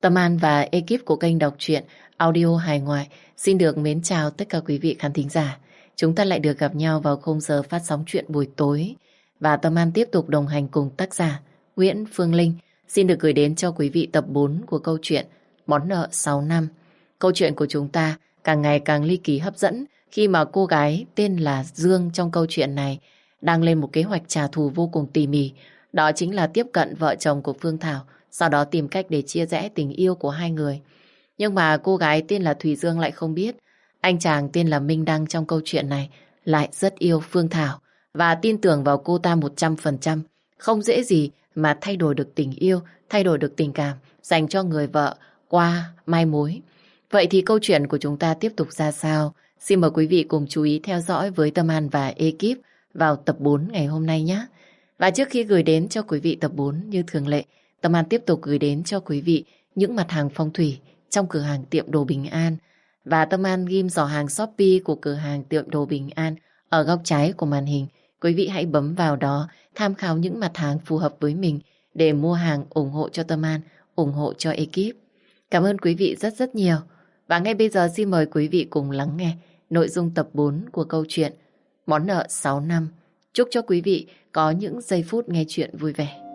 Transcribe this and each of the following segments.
Tâm An và ekip của kênh đọc truyện audio hài ngoại xin được mến chào tất cả quý vị khán thính giả. Chúng ta lại được gặp nhau vào khung giờ phát sóng chuyện buổi tối và Tâm An tiếp tục đồng hành cùng tác giả Nguyễn Phương Linh xin được gửi đến cho quý vị tập 4 của câu chuyện Món nợ 6 năm. Câu chuyện của chúng ta càng ngày càng ly kỳ hấp dẫn khi mà cô gái tên là Dương trong câu chuyện này đang lên một kế hoạch trả thù vô cùng tỉ mỉ. Đó chính là tiếp cận vợ chồng của Phương Thảo, sau đó tìm cách để chia rẽ tình yêu của hai người. Nhưng mà cô gái tên là Thùy Dương lại không biết, anh chàng tên là Minh Đăng trong câu chuyện này lại rất yêu Phương Thảo và tin tưởng vào cô ta 100%. Không dễ gì mà thay đổi được tình yêu, thay đổi được tình cảm dành cho người vợ qua mai mối. Vậy thì câu chuyện của chúng ta tiếp tục ra sao? Xin mời quý vị cùng chú ý theo dõi với Tâm An và ekip vào tập 4 ngày hôm nay nhé. Và trước khi gửi đến cho quý vị tập 4 như thường lệ, Tâm An tiếp tục gửi đến cho quý vị những mặt hàng phong thủy trong cửa hàng tiệm đồ Bình An. Và Tâm An ghim giỏ hàng Shopee của cửa hàng tiệm đồ Bình An ở góc trái của màn hình. Quý vị hãy bấm vào đó tham khảo những mặt hàng phù hợp với mình để mua hàng ủng hộ cho Tâm An, ủng hộ cho ekip. Cảm ơn quý vị rất rất nhiều. Và ngay bây giờ xin mời quý vị cùng lắng nghe nội dung tập 4 của câu chuyện Món nợ 6 năm. Chúc cho quý vị có những giây phút nghe chuyện vui vẻ.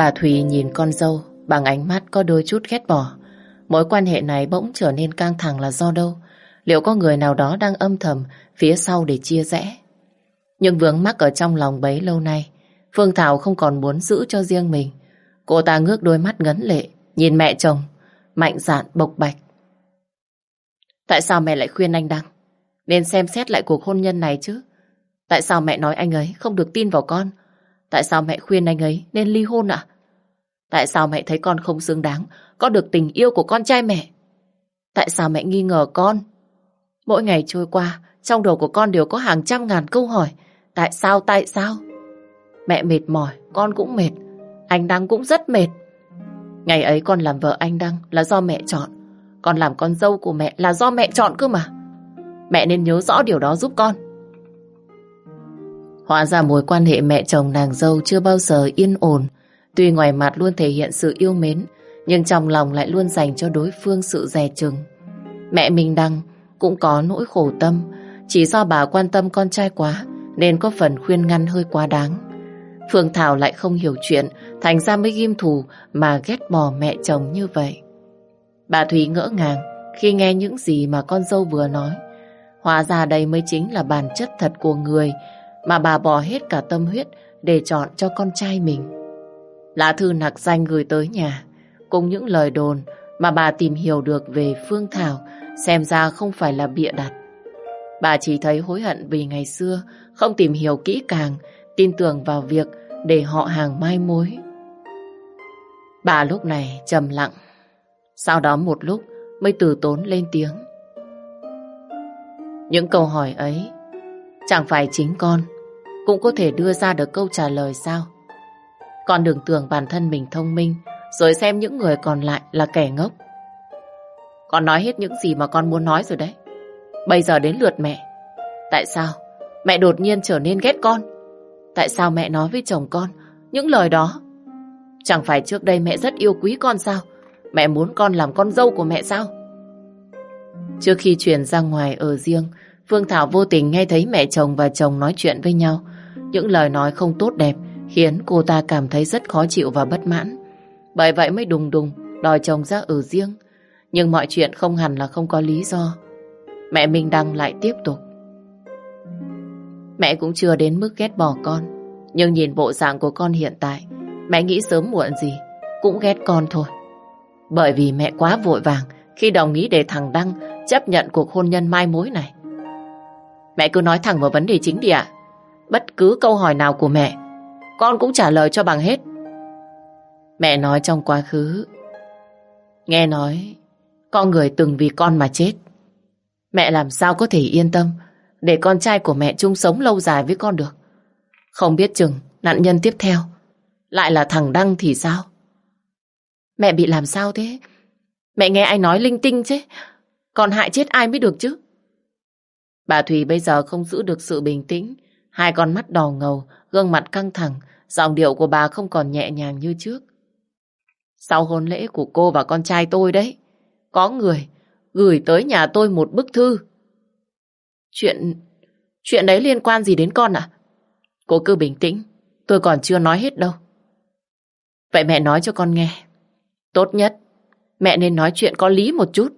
Bà Thùy nhìn con dâu bằng ánh mắt có đôi chút ghét bỏ. Mối quan hệ này bỗng trở nên căng thẳng là do đâu? Liệu có người nào đó đang âm thầm phía sau để chia rẽ? Nhưng vướng mắc ở trong lòng bấy lâu nay, Phương Thảo không còn muốn giữ cho riêng mình. Cô ta ngước đôi mắt ngấn lệ, nhìn mẹ chồng, mạnh dạn bộc bạch. Tại sao mẹ lại khuyên anh Đăng? Nên xem xét lại cuộc hôn nhân này chứ. Tại sao mẹ nói anh ấy không được tin vào con? Tại sao mẹ khuyên anh ấy nên ly hôn ạ? Tại sao mẹ thấy con không xứng đáng có được tình yêu của con trai mẹ? Tại sao mẹ nghi ngờ con? Mỗi ngày trôi qua, trong đầu của con đều có hàng trăm ngàn câu hỏi. Tại sao, tại sao? Mẹ mệt mỏi, con cũng mệt. Anh Đăng cũng rất mệt. Ngày ấy con làm vợ anh Đăng là do mẹ chọn. Con làm con dâu của mẹ là do mẹ chọn cơ mà. Mẹ nên nhớ rõ điều đó giúp con. Hóa ra mối quan hệ mẹ chồng nàng dâu chưa bao giờ yên ổn. Tuy ngoài mặt luôn thể hiện sự yêu mến, nhưng trong lòng lại luôn dành cho đối phương sự dè chừng. Mẹ mình Đăng cũng có nỗi khổ tâm, chỉ do bà quan tâm con trai quá, nên có phần khuyên ngăn hơi quá đáng. Phương Thảo lại không hiểu chuyện, thành ra mới ghim thù mà ghét bỏ mẹ chồng như vậy. Bà Thúy ngỡ ngàng khi nghe những gì mà con dâu vừa nói. Hóa ra đây mới chính là bản chất thật của người mà bà bỏ hết cả tâm huyết để chọn cho con trai mình. Lá thư nặc danh gửi tới nhà, cùng những lời đồn mà bà tìm hiểu được về Phương Thảo xem ra không phải là bịa đặt. Bà chỉ thấy hối hận vì ngày xưa không tìm hiểu kỹ càng, tin tưởng vào việc để họ hàng mai mối. Bà lúc này trầm lặng, sau đó một lúc mới từ tốn lên tiếng. Những câu hỏi ấy chẳng phải chính con cũng có thể đưa ra được câu trả lời sao? Con đừng tưởng bản thân mình thông minh rồi xem những người còn lại là kẻ ngốc. Con nói hết những gì mà con muốn nói rồi đấy. Bây giờ đến lượt mẹ. Tại sao mẹ đột nhiên trở nên ghét con? Tại sao mẹ nói với chồng con những lời đó? Chẳng phải trước đây mẹ rất yêu quý con sao? Mẹ muốn con làm con dâu của mẹ sao? Trước khi chuyển ra ngoài ở riêng, Phương Thảo vô tình nghe thấy mẹ chồng và chồng nói chuyện với nhau. Những lời nói không tốt đẹp khiến cô ta cảm thấy rất khó chịu và bất mãn. Bởi vậy mới đùng đùng đòi chồng ra ở riêng. Nhưng mọi chuyện không hẳn là không có lý do. Mẹ Minh Đăng lại tiếp tục. Mẹ cũng chưa đến mức ghét bỏ con. Nhưng nhìn bộ dạng của con hiện tại, mẹ nghĩ sớm muộn gì cũng ghét con thôi. Bởi vì mẹ quá vội vàng khi đồng ý để thằng Đăng chấp nhận cuộc hôn nhân mai mối này. Mẹ cứ nói thẳng vào vấn đề chính đi ạ. Bất cứ câu hỏi nào của mẹ, con cũng trả lời cho bằng hết. Mẹ nói trong quá khứ, nghe nói con người từng vì con mà chết. Mẹ làm sao có thể yên tâm để con trai của mẹ chung sống lâu dài với con được. Không biết chừng nạn nhân tiếp theo lại là thằng Đăng thì sao? Mẹ bị làm sao thế? Mẹ nghe ai nói linh tinh chứ. Còn hại chết ai mới được chứ? Bà Thùy bây giờ không giữ được sự bình tĩnh. Hai con mắt đỏ ngầu, gương mặt căng thẳng. Giọng điệu của bà không còn nhẹ nhàng như trước. Sau hôn lễ của cô và con trai tôi đấy, có người gửi tới nhà tôi một bức thư. Chuyện... chuyện đấy liên quan gì đến con à? Cô cứ bình tĩnh, tôi còn chưa nói hết đâu. Vậy mẹ nói cho con nghe. Tốt nhất, mẹ nên nói chuyện có lý một chút.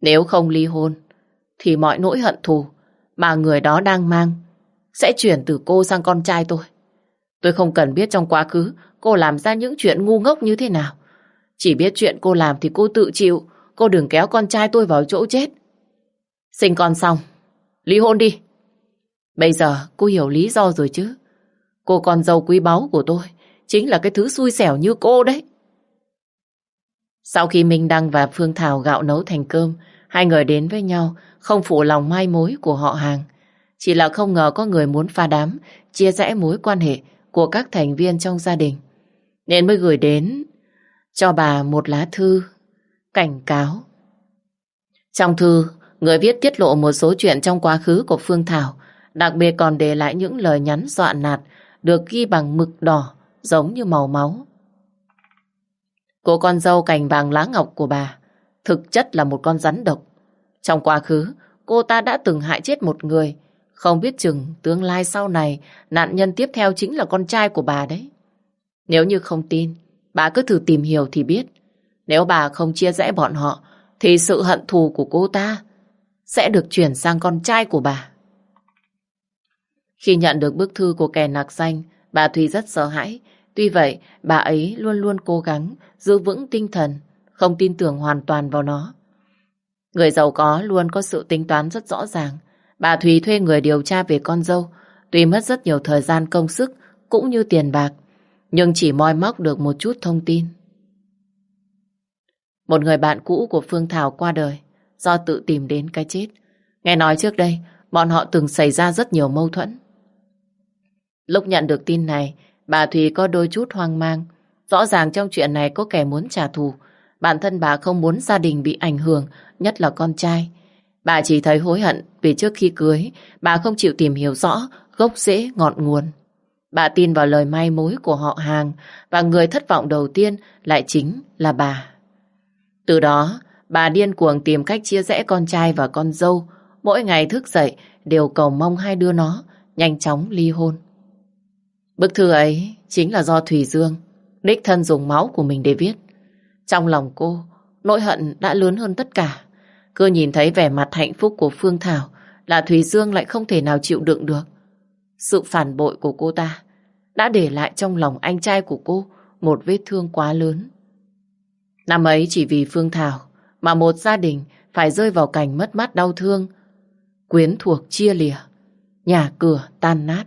Nếu không ly hôn, thì mọi nỗi hận thù mà người đó đang mang sẽ chuyển từ cô sang con trai tôi. Tôi không cần biết trong quá khứ cô làm ra những chuyện ngu ngốc như thế nào. Chỉ biết chuyện cô làm thì cô tự chịu, cô đừng kéo con trai tôi vào chỗ chết. Sinh con xong, ly hôn đi. Bây giờ cô hiểu lý do rồi chứ. Cô con dâu quý báu của tôi, chính là cái thứ xui xẻo như cô đấy. Sau khi Minh Đăng và Phương Thảo gạo nấu thành cơm, hai người đến với nhau, không phụ lòng mai mối của họ hàng. Chỉ là không ngờ có người muốn pha đám, chia rẽ mối quan hệ của các thành viên trong gia đình. Nên mới gửi đến cho bà một lá thư cảnh cáo. Trong thư, người viết tiết lộ một số chuyện trong quá khứ của Phương Thảo, đặc biệt còn để lại những lời nhắn dọa nạt được ghi bằng mực đỏ giống như màu máu. Cô con dâu cành vàng lá ngọc của bà thực chất là một con rắn độc. Trong quá khứ, cô ta đã từng hại chết một người. Không biết chừng tương lai sau này nạn nhân tiếp theo chính là con trai của bà đấy. Nếu như không tin, bà cứ thử tìm hiểu thì biết. Nếu bà không chia rẽ bọn họ, thì sự hận thù của cô ta sẽ được chuyển sang con trai của bà. Khi nhận được bức thư của kẻ nạc danh, bà Thùy rất sợ hãi. Tuy vậy, bà ấy luôn luôn cố gắng giữ vững tinh thần, không tin tưởng hoàn toàn vào nó. Người giàu có luôn có sự tính toán rất rõ ràng. Bà Thùy thuê người điều tra về con dâu, tuy mất rất nhiều thời gian công sức cũng như tiền bạc, nhưng chỉ moi móc được một chút thông tin. Một người bạn cũ của Phương Thảo qua đời do tự tìm đến cái chết. Nghe nói trước đây, bọn họ từng xảy ra rất nhiều mâu thuẫn. Lúc nhận được tin này, bà Thùy có đôi chút hoang mang. Rõ ràng trong chuyện này có kẻ muốn trả thù. Bản thân bà không muốn gia đình bị ảnh hưởng, nhất là con trai. Bà chỉ thấy hối hận vì trước khi cưới, bà không chịu tìm hiểu rõ gốc rễ ngọn nguồn. Bà tin vào lời may mối của họ hàng và người thất vọng đầu tiên lại chính là bà. Từ đó, bà điên cuồng tìm cách chia rẽ con trai và con dâu. Mỗi ngày thức dậy đều cầu mong hai đứa nó nhanh chóng ly hôn. Bức thư ấy chính là do Thùy Dương đích thân dùng máu của mình để viết. Trong lòng cô, nỗi hận đã lớn hơn tất cả. Cứ nhìn thấy vẻ mặt hạnh phúc của Phương Thảo là Thùy Dương lại không thể nào chịu đựng được. Sự phản bội của cô ta đã để lại trong lòng anh trai của cô một vết thương quá lớn. Năm ấy chỉ vì Phương Thảo mà một gia đình phải rơi vào cảnh mất mát đau thương, quyến thuộc chia lìa, nhà cửa tan nát.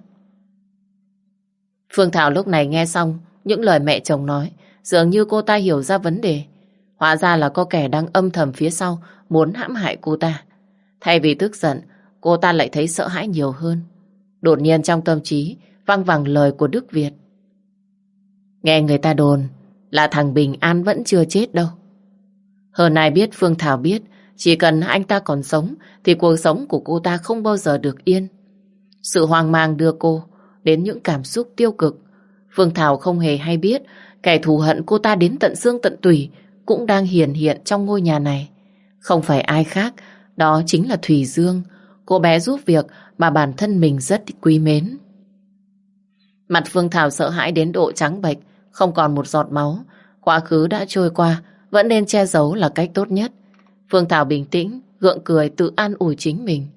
Phương Thảo lúc này nghe xong những lời mẹ chồng nói, dường như cô ta hiểu ra vấn đề. Hóa ra là có kẻ đang âm thầm phía sau muốn hãm hại cô ta. Thay vì tức giận, cô ta lại thấy sợ hãi nhiều hơn. Đột nhiên trong tâm trí văng vẳng lời của Đức Việt. Nghe người ta đồn là thằng Bình An vẫn chưa chết đâu. Hơn ai biết Phương Thảo biết chỉ cần anh ta còn sống thì cuộc sống của cô ta không bao giờ được yên. Sự hoang mang đưa cô đến những cảm xúc tiêu cực. Phương Thảo không hề hay biết kẻ thù hận cô ta đến tận xương tận tủy cũng đang hiển hiện trong ngôi nhà này. Không phải ai khác, đó chính là Thùy Dương, cô bé giúp việc mà bản thân mình rất quý mến. Mặt Phương Thảo sợ hãi đến độ trắng bệch, không còn một giọt máu. Quá khứ đã trôi qua, vẫn nên che giấu là cách tốt nhất. Phương Thảo bình tĩnh, gượng cười tự an ủi chính mình.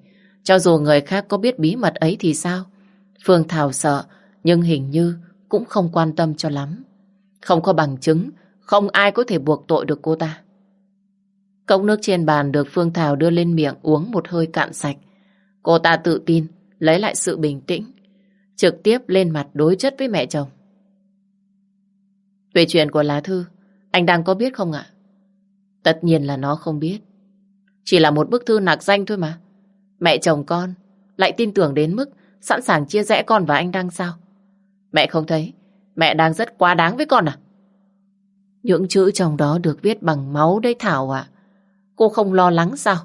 Cho dù người khác có biết bí mật ấy thì sao? Phương Thảo sợ, nhưng hình như cũng không quan tâm cho lắm. Không có bằng chứng, không ai có thể buộc tội được cô ta. Cốc nước trên bàn được Phương Thảo đưa lên miệng uống một hơi cạn sạch. Cô ta tự tin, lấy lại sự bình tĩnh, trực tiếp lên mặt đối chất với mẹ chồng. Về chuyện của lá thư, anh đang có biết không ạ? Tất nhiên là nó không biết. Chỉ là một bức thư nạc danh thôi mà. Mẹ chồng con lại tin tưởng đến mức sẵn sàng chia rẽ con và anh Đăng sao? Mẹ không thấy Mẹ đang rất quá đáng với con à? Những chữ trong đó được viết bằng máu đấy Thảo ạ. Cô không lo lắng sao?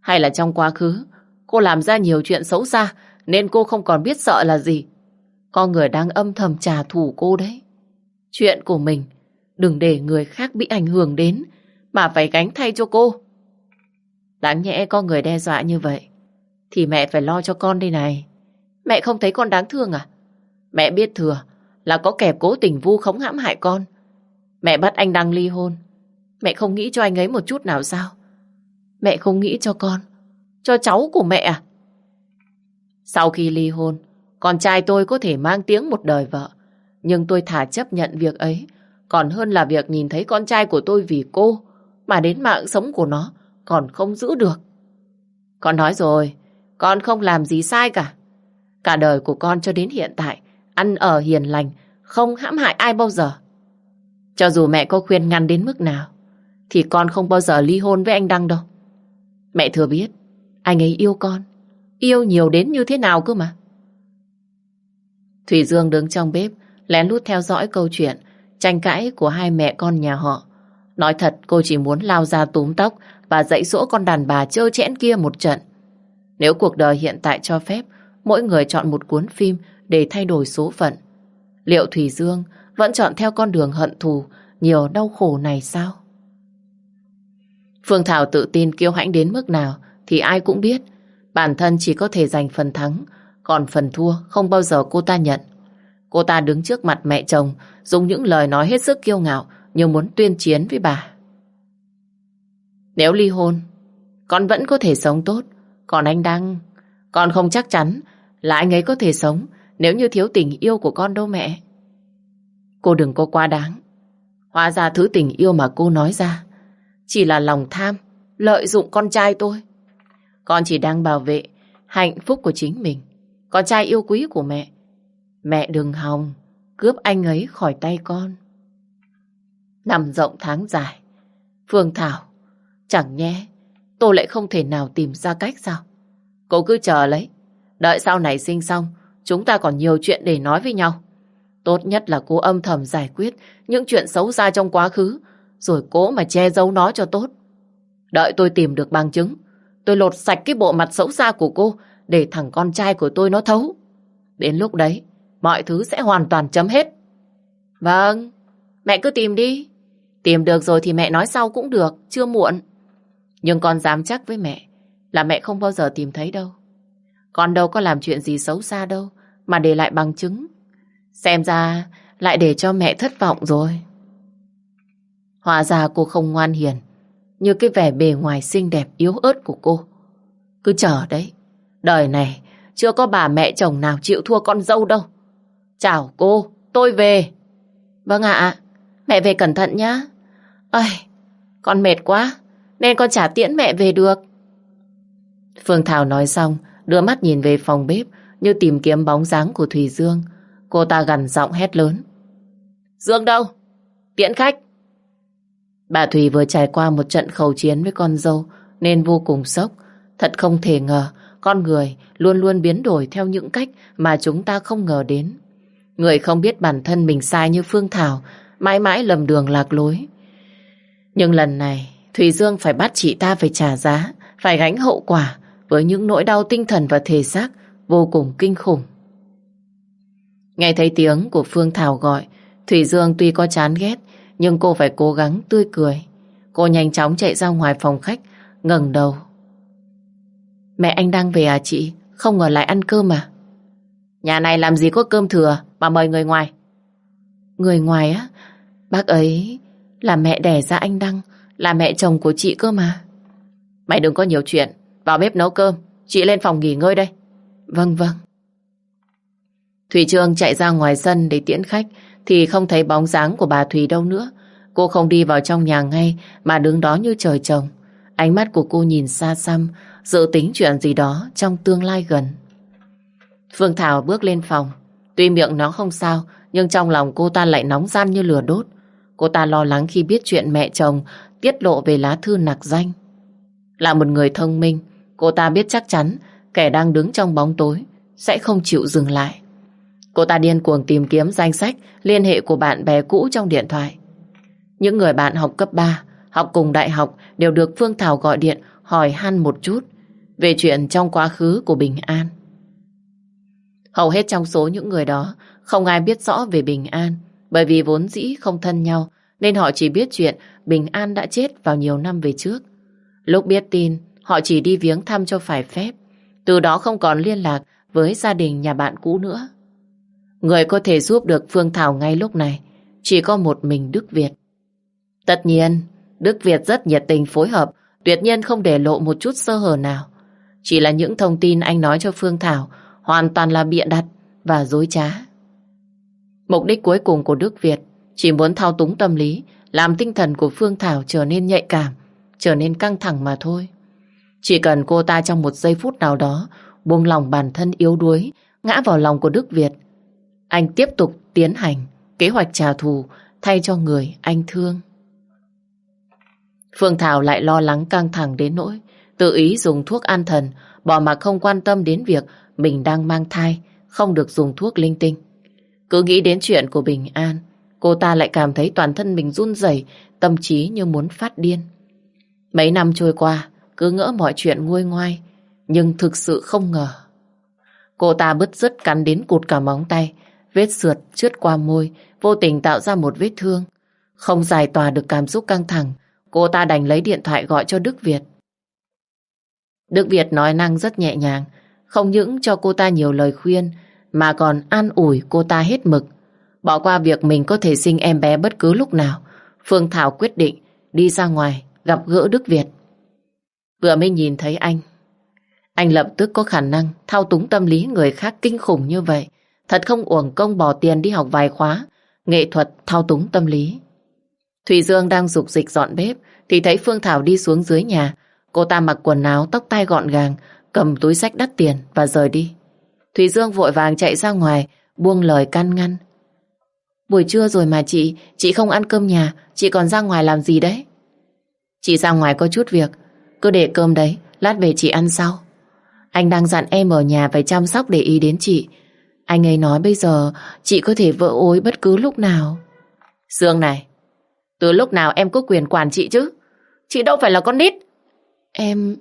Hay là trong quá khứ, cô làm ra nhiều chuyện xấu xa nên cô không còn biết sợ là gì? Con người đang âm thầm trả thù cô đấy. Chuyện của mình, đừng để người khác bị ảnh hưởng đến mà phải gánh thay cho cô. Đáng nhẽ có người đe dọa như vậy, thì mẹ phải lo cho con đây này. Mẹ không thấy con đáng thương à? Mẹ biết thừa là có kẻ cố tình vu khống hãm hại con. Mẹ bắt anh Đăng ly hôn. Mẹ không nghĩ cho anh ấy một chút nào sao? Mẹ không nghĩ cho con, cho cháu của mẹ à? Sau khi ly hôn, con trai tôi có thể mang tiếng một đời vợ. Nhưng tôi thả chấp nhận việc ấy, còn hơn là việc nhìn thấy con trai của tôi vì cô, mà đến mạng sống của nó còn không giữ được. Con nói rồi, con không làm gì sai cả. Cả đời của con cho đến hiện tại, ăn ở hiền lành, không hãm hại ai bao giờ. Cho dù mẹ có khuyên ngăn đến mức nào, thì con không bao giờ ly hôn với anh Đăng đâu. Mẹ thừa biết, anh ấy yêu con, yêu nhiều đến như thế nào cơ mà. Thủy Dương đứng trong bếp, lén lút theo dõi câu chuyện, tranh cãi của hai mẹ con nhà họ. Nói thật, cô chỉ muốn lao ra túm tóc và dạy dỗ con đàn bà trơ chẽn kia một trận. Nếu cuộc đời hiện tại cho phép, mỗi người chọn một cuốn phim để thay đổi số phận. Liệu Thủy Dương vẫn chọn theo con đường hận thù, nhiều đau khổ này sao? Phương Thảo tự tin kiêu hãnh đến mức nào thì ai cũng biết. Bản thân chỉ có thể giành phần thắng, còn phần thua không bao giờ cô ta nhận. Cô ta đứng trước mặt mẹ chồng, dùng những lời nói hết sức kiêu ngạo như muốn tuyên chiến với bà. Nếu ly hôn, con vẫn có thể sống tốt, còn anh đang... Con không chắc chắn là anh ấy có thể sống nếu như thiếu tình yêu của con đâu mẹ. Cô đừng có quá đáng. Hóa ra thứ tình yêu mà cô nói ra chỉ là lòng tham, lợi dụng con trai tôi. Con chỉ đang bảo vệ hạnh phúc của chính mình. Con trai yêu quý của mẹ. Mẹ đừng hòng, cướp anh ấy khỏi tay con. Nằm rộng tháng dài. Phương Thảo, chẳng nhé, tôi lại không thể nào tìm ra cách sao? Cô cứ chờ lấy. Đợi sau này sinh xong, chúng ta còn nhiều chuyện để nói với nhau. Tốt nhất là cô âm thầm giải quyết những chuyện xấu xa trong quá khứ, rồi cố mà che giấu nó cho tốt. Đợi tôi tìm được bằng chứng, tôi lột sạch cái bộ mặt xấu xa của cô để thằng con trai của tôi nó thấu. Đến lúc đấy, mọi thứ sẽ hoàn toàn chấm hết. Vâng, mẹ cứ tìm đi. Tìm được rồi thì mẹ nói sau cũng được, chưa muộn. Nhưng con dám chắc với mẹ là mẹ không bao giờ tìm thấy đâu. Con đâu có làm chuyện gì xấu xa đâu mà để lại bằng chứng. Xem ra lại để cho mẹ thất vọng rồi. Hóa ra cô không ngoan hiền như cái vẻ bề ngoài xinh đẹp yếu ớt của cô. Cứ chờ đấy. Đời này chưa có bà mẹ chồng nào chịu thua con dâu đâu. Chào cô, tôi về. Vâng ạ, mẹ về cẩn thận nhá. Ây, con mệt quá, nên con trả tiễn mẹ về được. Phương Thảo nói xong, đưa mắt nhìn về phòng bếp như tìm kiếm bóng dáng của Thùy Dương. Cô ta gằn giọng hét lớn. Dương đâu? Tiễn khách. Bà Thùy vừa trải qua một trận khẩu chiến với con dâu, nên vô cùng sốc. Thật không thể ngờ, con người luôn luôn biến đổi theo những cách mà chúng ta không ngờ đến. Người không biết bản thân mình sai như Phương Thảo, mãi mãi lầm đường lạc lối. Nhưng lần này, Thùy Dương phải bắt chị ta phải trả giá, phải gánh hậu quả với những nỗi đau tinh thần và thể xác vô cùng kinh khủng. Nghe thấy tiếng của Phương Thảo gọi Thủy Dương tuy có chán ghét nhưng cô phải cố gắng tươi cười. Cô nhanh chóng chạy ra ngoài phòng khách, ngẩng đầu. Mẹ anh đang về à chị? Không ngờ lại ăn cơm à? Nhà này làm gì có cơm thừa mà mời người ngoài? Người ngoài á? Bác ấy là mẹ đẻ ra anh Đăng, là mẹ chồng của chị cơ mà. Mày đừng có nhiều chuyện, vào bếp nấu cơm, chị lên phòng nghỉ ngơi đây. Vâng vâng. Thủy Trương chạy ra ngoài sân để tiễn khách, thì không thấy bóng dáng của bà Thùy đâu nữa. Cô không đi vào trong nhà ngay mà đứng đó như trời trồng. Ánh mắt của cô nhìn xa xăm, dự tính chuyện gì đó trong tương lai gần. Phương Thảo bước lên phòng. Tuy miệng nó không sao, nhưng trong lòng cô ta lại nóng gian như lửa đốt. Cô ta lo lắng khi biết chuyện mẹ chồng tiết lộ về lá thư nặc danh. Là một người thông minh, cô ta biết chắc chắn kẻ đang đứng trong bóng tối sẽ không chịu dừng lại. Cô ta điên cuồng tìm kiếm danh sách liên hệ của bạn bè cũ trong điện thoại. Những người bạn học cấp 3, học cùng đại học đều được Phương Thảo gọi điện hỏi han một chút về chuyện trong quá khứ của Bình An. Hầu hết trong số những người đó không ai biết rõ về Bình An bởi vì vốn dĩ không thân nhau nên họ chỉ biết chuyện Bình An đã chết vào nhiều năm về trước. Lúc biết tin, họ chỉ đi viếng thăm cho phải phép. Từ đó không còn liên lạc với gia đình nhà bạn cũ nữa. Người có thể giúp được Phương Thảo ngay lúc này chỉ có một mình Đức Việt. Tất nhiên, Đức Việt rất nhiệt tình phối hợp, tuyệt nhiên không để lộ một chút sơ hở nào. Chỉ là những thông tin anh nói cho Phương Thảo hoàn toàn là bịa đặt và dối trá. Mục đích cuối cùng của Đức Việt chỉ muốn thao túng tâm lý, làm tinh thần của Phương Thảo trở nên nhạy cảm, trở nên căng thẳng mà thôi. Chỉ cần cô ta trong một giây phút nào đó buông lòng bản thân yếu đuối, ngã vào lòng của Đức Việt, anh tiếp tục tiến hành kế hoạch trả thù thay cho người anh thương. Phương Thảo lại lo lắng căng thẳng đến nỗi tự ý dùng thuốc an thần, bỏ mà không quan tâm đến việc mình đang mang thai, không được dùng thuốc linh tinh. Cứ nghĩ đến chuyện của Bình An, cô ta lại cảm thấy toàn thân mình run rẩy, tâm trí như muốn phát điên. Mấy năm trôi qua, cứ ngỡ mọi chuyện nguôi ngoai, nhưng thực sự không ngờ. Cô ta bứt rứt cắn đến cụt cả móng tay vết sượt trượt qua môi vô tình tạo ra một vết thương. Không giải tỏa được cảm xúc căng thẳng Cô ta đành lấy điện thoại gọi cho Đức Việt. Đức Việt nói năng rất nhẹ nhàng, không những cho cô ta nhiều lời khuyên, mà còn an ủi cô ta hết mực. Bỏ qua việc mình có thể sinh em bé bất cứ lúc nào, Phương Thảo quyết định đi ra ngoài gặp gỡ Đức Việt. Vừa mới nhìn thấy anh, anh lập tức có khả năng thao túng tâm lý người khác kinh khủng như vậy. Thật không uổng công bỏ tiền đi học vài khóa, nghệ thuật thao túng tâm lý. Thùy Dương đang dục dịch dọn bếp thì thấy Phương Thảo đi xuống dưới nhà. Cô ta mặc quần áo tóc tai gọn gàng, cầm túi sách đắt tiền và rời đi. Thùy Dương vội vàng chạy ra ngoài, buông lời can ngăn. Buổi trưa rồi mà chị, chị không ăn cơm nhà, chị còn ra ngoài làm gì đấy? Chị ra ngoài có chút việc, cứ để cơm đấy, lát về chị ăn sau. Anh đang dặn em ở nhà phải chăm sóc để ý đến chị. Anh ấy nói bây giờ chị có thể vỡ ối bất cứ lúc nào. Dương này, từ lúc nào em có quyền quản chị chứ? Chị đâu phải là con nít. Em...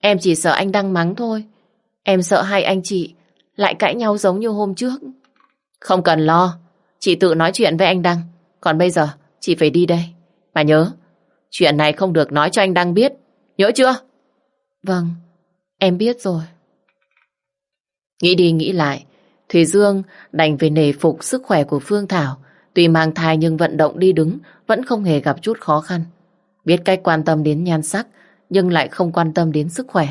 Em chỉ sợ anh đang mắng thôi. Em sợ hai anh chị lại cãi nhau giống như hôm trước. Không cần lo. Chị tự nói chuyện với anh Đăng. Còn bây giờ, chị phải đi đây. Mà nhớ, chuyện này không được nói cho anh Đăng biết. Nhớ chưa? Vâng, em biết rồi. Nghĩ đi nghĩ lại, Thùy Dương đành về nề phục sức khỏe của Phương Thảo. Tuy mang thai nhưng vận động đi đứng vẫn không hề gặp chút khó khăn. Biết cách quan tâm đến nhan sắc nhưng lại không quan tâm đến sức khỏe.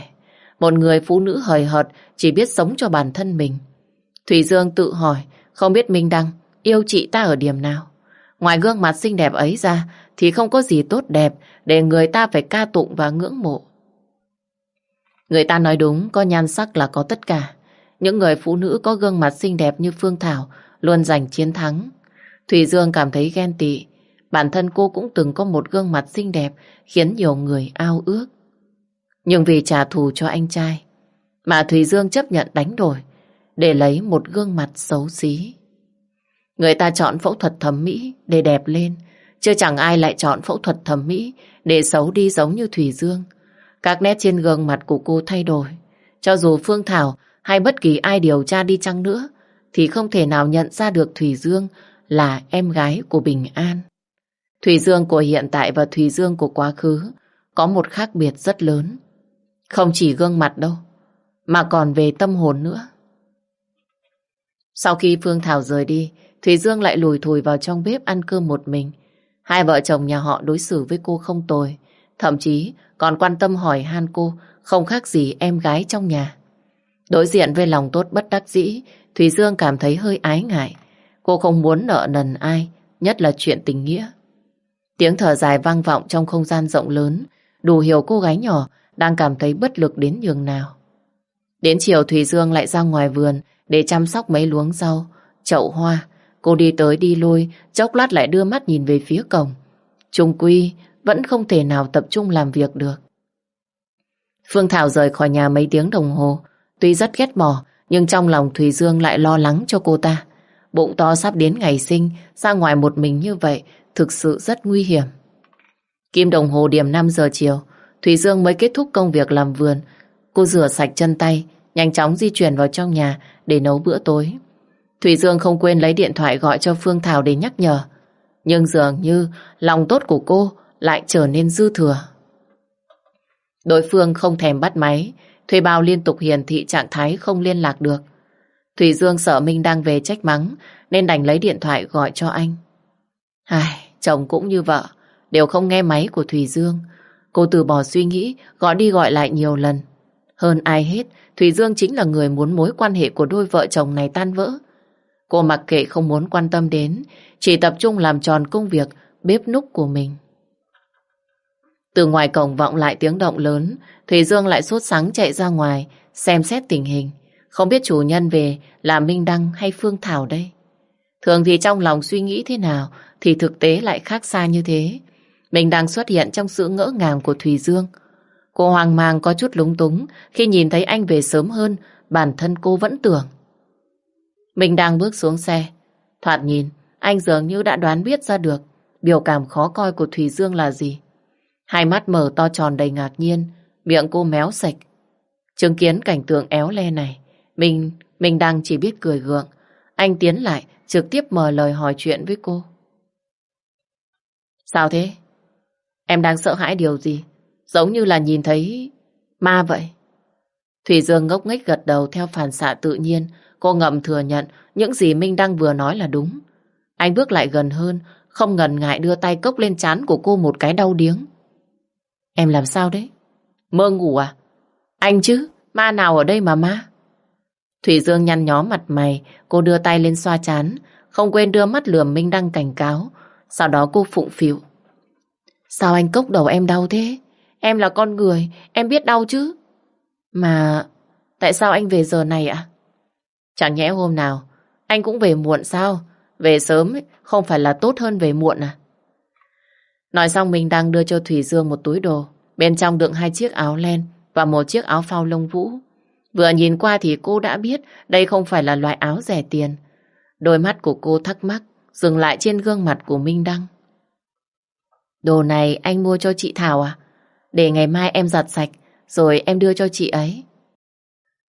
Một người phụ nữ hời hợt chỉ biết sống cho bản thân mình. Thủy Dương tự hỏi không biết Minh Đăng yêu chị ta ở điểm nào. Ngoài gương mặt xinh đẹp ấy ra thì không có gì tốt đẹp để người ta phải ca tụng và ngưỡng mộ. Người ta nói đúng, có nhan sắc là có tất cả. Những người phụ nữ có gương mặt xinh đẹp như Phương Thảo luôn giành chiến thắng. Thủy Dương cảm thấy ghen tị. Bản thân cô cũng từng có một gương mặt xinh đẹp khiến nhiều người ao ước. Nhưng vì trả thù cho anh trai, mà Thùy Dương chấp nhận đánh đổi để lấy một gương mặt xấu xí. Người ta chọn phẫu thuật thẩm mỹ để đẹp lên, chứ chẳng ai lại chọn phẫu thuật thẩm mỹ để xấu đi giống như Thùy Dương. Các nét trên gương mặt của cô thay đổi. Cho dù Phương Thảo hay bất kỳ ai điều tra đi chăng nữa, thì không thể nào nhận ra được Thùy Dương là em gái của Bình An. Thùy Dương của hiện tại và Thùy Dương của quá khứ có một khác biệt rất lớn. Không chỉ gương mặt đâu, mà còn về tâm hồn nữa. Sau khi Phương Thảo rời đi, Thùy Dương lại lùi thùi vào trong bếp ăn cơm một mình. Hai vợ chồng nhà họ đối xử với cô không tồi, thậm chí còn quan tâm hỏi han cô không khác gì em gái trong nhà. Đối diện với lòng tốt bất đắc dĩ, Thùy Dương cảm thấy hơi ái ngại. Cô không muốn nợ nần ai, nhất là chuyện tình nghĩa. Tiếng thở dài vang vọng trong không gian rộng lớn, đủ hiểu cô gái nhỏ đang cảm thấy bất lực đến nhường nào. Đến chiều Thùy Dương lại ra ngoài vườn để chăm sóc mấy luống rau, chậu hoa. Cô đi tới đi lui, chốc lát lại đưa mắt nhìn về phía cổng. Trung Quy vẫn không thể nào tập trung làm việc được. Phương Thảo rời khỏi nhà mấy tiếng đồng hồ, tuy rất ghét bỏ, nhưng trong lòng Thùy Dương lại lo lắng cho cô ta. bụng to sắp đến ngày sinh, ra ngoài một mình như vậy thực sự rất nguy hiểm. Kim đồng hồ điểm 5 giờ chiều, thùy Dương mới kết thúc công việc làm vườn. Cô rửa sạch chân tay, nhanh chóng di chuyển vào trong nhà để nấu bữa tối. Thủy Dương không quên lấy điện thoại gọi cho Phương Thảo để nhắc nhở. Nhưng dường như lòng tốt của cô lại trở nên dư thừa. Đối phương không thèm bắt máy, Thuê bao liên tục hiển thị trạng thái không liên lạc được. Thủy Dương sợ Minh đang về trách mắng nên đành lấy điện thoại gọi cho anh. Ai, chồng cũng như vợ, đều không nghe máy của Thủy Dương. Cô từ bỏ suy nghĩ, gọi đi gọi lại nhiều lần. Hơn ai hết, Thủy Dương chính là người muốn mối quan hệ của đôi vợ chồng này tan vỡ. Cô mặc kệ không muốn quan tâm đến, chỉ tập trung làm tròn công việc bếp núc của mình. Từ ngoài cổng vọng lại tiếng động lớn, Thủy Dương lại sốt sáng chạy ra ngoài, xem xét tình hình. Không biết chủ nhân về là Minh Đăng hay Phương Thảo đây. Thường thì trong lòng suy nghĩ thế nào, thì thực tế lại khác xa như thế. mình đang xuất hiện trong sự ngỡ ngàng của Thủy Dương. Cô hoang mang có chút lúng túng khi nhìn thấy anh về sớm hơn, bản thân cô vẫn tưởng. mình đang bước xuống xe. Thoạt nhìn, anh dường như đã đoán biết ra được biểu cảm khó coi của Thủy Dương là gì. Hai mắt mở to tròn đầy ngạc nhiên, miệng cô méo sạch. Chứng kiến cảnh tượng éo le này, mình, mình đang chỉ biết cười gượng. Anh tiến lại, trực tiếp mở lời hỏi chuyện với cô. Sao thế? Em đang sợ hãi điều gì? Giống như là nhìn thấy ma vậy. Thủy Dương ngốc nghếch gật đầu theo phản xạ tự nhiên. Cô ngậm thừa nhận những gì Minh đang vừa nói là đúng. Anh bước lại gần hơn, không ngần ngại đưa tay cốc lên chán của cô một cái đau điếng. Em làm sao đấy? Mơ ngủ à? Anh chứ, ma nào ở đây mà ma? Thủy Dương nhăn nhó mặt mày, cô đưa tay lên xoa chán, không quên đưa mắt lườm Minh Đăng cảnh cáo. Sau đó cô phụng phịu. Sao anh cốc đầu em đau thế? Em là con người, em biết đau chứ. Mà tại sao anh về giờ này ạ? Chẳng nhẽ hôm nào anh cũng về muộn sao? Về sớm không phải là tốt hơn về muộn à? Nói xong mình đang đưa cho Thủy Dương một túi đồ. Bên trong đựng hai chiếc áo len và một chiếc áo phao lông vũ. Vừa nhìn qua thì cô đã biết đây không phải là loại áo rẻ tiền. Đôi mắt của cô thắc mắc, dừng lại trên gương mặt của Minh Đăng. Đồ này anh mua cho chị Thảo à? Để ngày mai em giặt sạch, rồi em đưa cho chị ấy.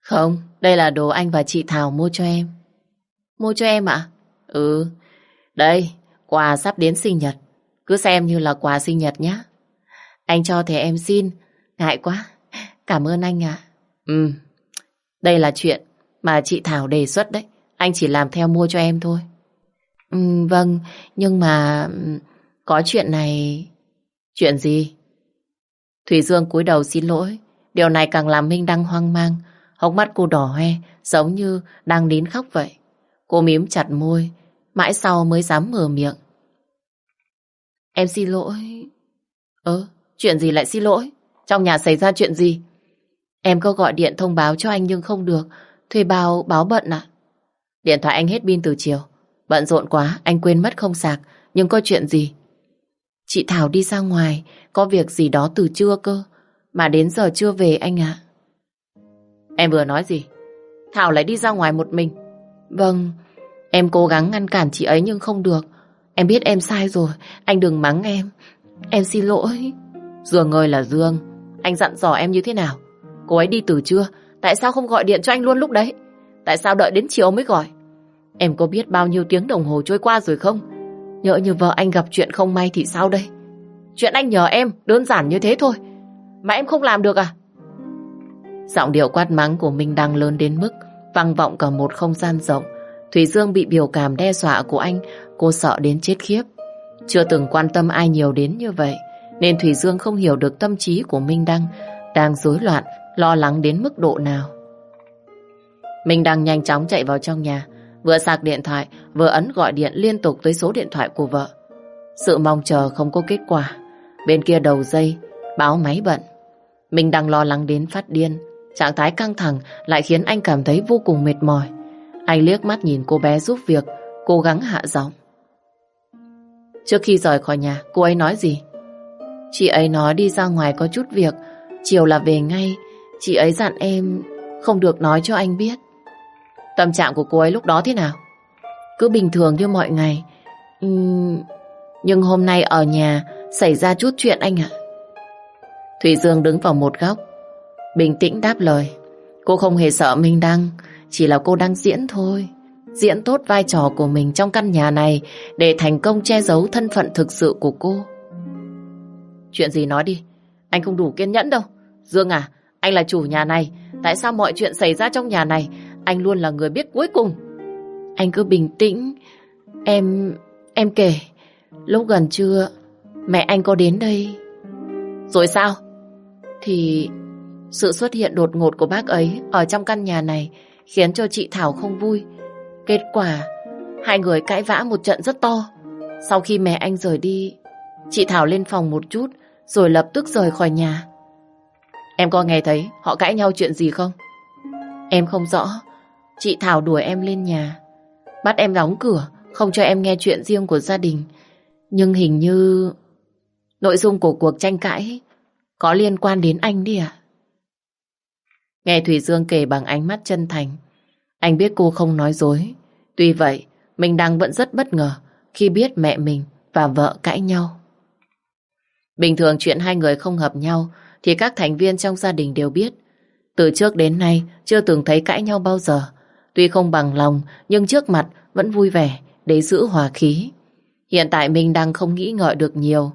Không, đây là đồ anh và chị Thảo mua cho em. Mua cho em ạ? Ừ, đây, quà sắp đến sinh nhật. Cứ xem như là quà sinh nhật nhé. Anh cho thì em xin. Ngại quá. Cảm ơn anh ạ. Ừ. Đây là chuyện mà chị Thảo đề xuất đấy. Anh chỉ làm theo mua cho em thôi. Ừ, vâng, nhưng mà ừ, có chuyện này... Chuyện gì? Thủy Dương cúi đầu xin lỗi. Điều này càng làm Minh Đăng hoang mang. Hốc mắt cô đỏ hoe, giống như đang nín khóc vậy. Cô mím chặt môi, mãi sau mới dám mở miệng. Em xin lỗi. Ơ, chuyện gì lại xin lỗi? Trong nhà xảy ra chuyện gì? Em có gọi điện thông báo cho anh nhưng không được. Thuê bao báo bận à? Điện thoại anh hết pin từ chiều. Bận rộn quá, anh quên mất không sạc. Nhưng có chuyện gì? Chị Thảo đi ra ngoài, có việc gì đó từ trưa cơ. Mà đến giờ chưa về anh ạ. Em vừa nói gì? Thảo lại đi ra ngoài một mình. Vâng, em cố gắng ngăn cản chị ấy nhưng không được. Em biết em sai rồi, anh đừng mắng em. Em xin lỗi. Dương ơi là Dương, anh dặn dò em như thế nào? Cô ấy đi từ trưa, tại sao không gọi điện cho anh luôn lúc đấy? Tại sao đợi đến chiều mới gọi? Em có biết bao nhiêu tiếng đồng hồ trôi qua rồi không? Nhỡ như vợ anh gặp chuyện không may thì sao đây? Chuyện anh nhờ em đơn giản như thế thôi. Mà em không làm được à? Giọng điệu quát mắng của Minh đang lớn đến mức vang vọng cả một không gian rộng. Thủy Dương bị biểu cảm đe dọa của anh Cô sợ đến chết khiếp. Chưa từng quan tâm ai nhiều đến như vậy, nên Thủy Dương không hiểu được tâm trí của Minh Đăng đang rối loạn, lo lắng đến mức độ nào. Minh Đăng nhanh chóng chạy vào trong nhà, vừa sạc điện thoại, vừa ấn gọi điện liên tục tới số điện thoại của vợ. Sự mong chờ không có kết quả. Bên kia đầu dây, báo máy bận. Minh Đăng lo lắng đến phát điên. Trạng thái căng thẳng lại khiến anh cảm thấy vô cùng mệt mỏi. Anh liếc mắt nhìn cô bé giúp việc, cố gắng hạ giọng. Trước khi rời khỏi nhà, cô ấy nói gì? Chị ấy nói đi ra ngoài có chút việc, chiều là về ngay. Chị ấy dặn em không được nói cho anh biết. Tâm trạng của cô ấy lúc đó thế nào? cứ bình thường như mọi ngày. Uhm, nhưng hôm nay ở nhà xảy ra chút chuyện anh ạ. Thủy Dương đứng vào một góc, bình tĩnh đáp lời. Cô không hề sợ Minh Đăng, chỉ là cô đang diễn thôi. Diễn tốt vai trò của mình trong căn nhà này để thành công che giấu thân phận thực sự của cô. Chuyện gì nói đi, anh không đủ kiên nhẫn đâu. Dương à, anh là chủ nhà này, tại sao mọi chuyện xảy ra trong nhà này, anh luôn là người biết cuối cùng. Anh cứ bình tĩnh, em... em kể, lúc gần trưa, mẹ anh có đến đây. Rồi sao? Thì sự xuất hiện đột ngột của bác ấy ở trong căn nhà này khiến cho chị Thảo không vui. Kết quả, hai người cãi vã một trận rất to. Sau khi mẹ anh rời đi, chị Thảo lên phòng một chút rồi lập tức rời khỏi nhà. Em có nghe thấy họ cãi nhau chuyện gì không? Em không rõ. Chị Thảo đuổi em lên nhà. Bắt em đóng cửa, không cho em nghe chuyện riêng của gia đình. Nhưng hình như nội dung của cuộc tranh cãi có liên quan đến anh đi à? Nghe Thủy Dương kể bằng ánh mắt chân thành. Anh biết cô không nói dối. Tuy vậy, mình đang vẫn rất bất ngờ khi biết mẹ mình và vợ cãi nhau. Bình thường chuyện hai người không hợp nhau thì các thành viên trong gia đình đều biết. Từ trước đến nay chưa từng thấy cãi nhau bao giờ. Tuy không bằng lòng nhưng trước mặt vẫn vui vẻ để giữ hòa khí. Hiện tại mình đang không nghĩ ngợi được nhiều,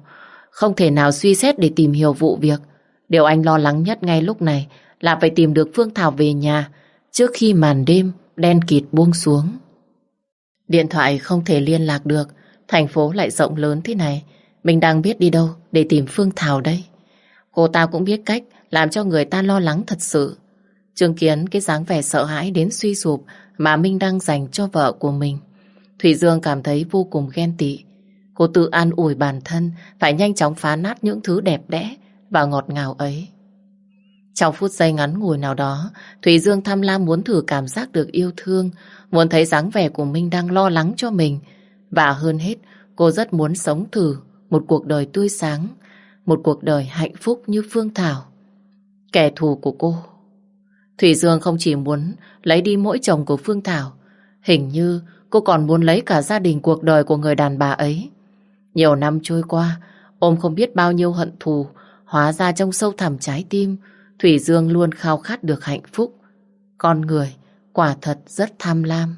không thể nào suy xét để tìm hiểu vụ việc. Điều anh lo lắng nhất ngay lúc này là phải tìm được Phương Thảo về nhà trước khi màn đêm đen kịt buông xuống. Điện thoại không thể liên lạc được, thành phố lại rộng lớn thế này. Mình đang biết đi đâu để tìm Phương Thảo đây. Cô ta cũng biết cách làm cho người ta lo lắng thật sự. Chứng kiến cái dáng vẻ sợ hãi đến suy sụp mà Minh đang dành cho vợ của mình. Thủy Dương cảm thấy vô cùng ghen tị. Cô tự an ủi bản thân phải nhanh chóng phá nát những thứ đẹp đẽ và ngọt ngào ấy. Trong phút giây ngắn ngủi nào đó, Thủy Dương tham lam muốn thử cảm giác được yêu thương, muốn thấy dáng vẻ của Minh đang lo lắng cho mình. Và hơn hết, cô rất muốn sống thử một cuộc đời tươi sáng, một cuộc đời hạnh phúc như Phương Thảo. Kẻ thù của cô. Thủy Dương không chỉ muốn lấy đi mỗi chồng của Phương Thảo, hình như cô còn muốn lấy cả gia đình cuộc đời của người đàn bà ấy. Nhiều năm trôi qua, ôm không biết bao nhiêu hận thù, hóa ra trong sâu thẳm trái tim, Thủy Dương luôn khao khát được hạnh phúc. Con người quả thật rất tham lam.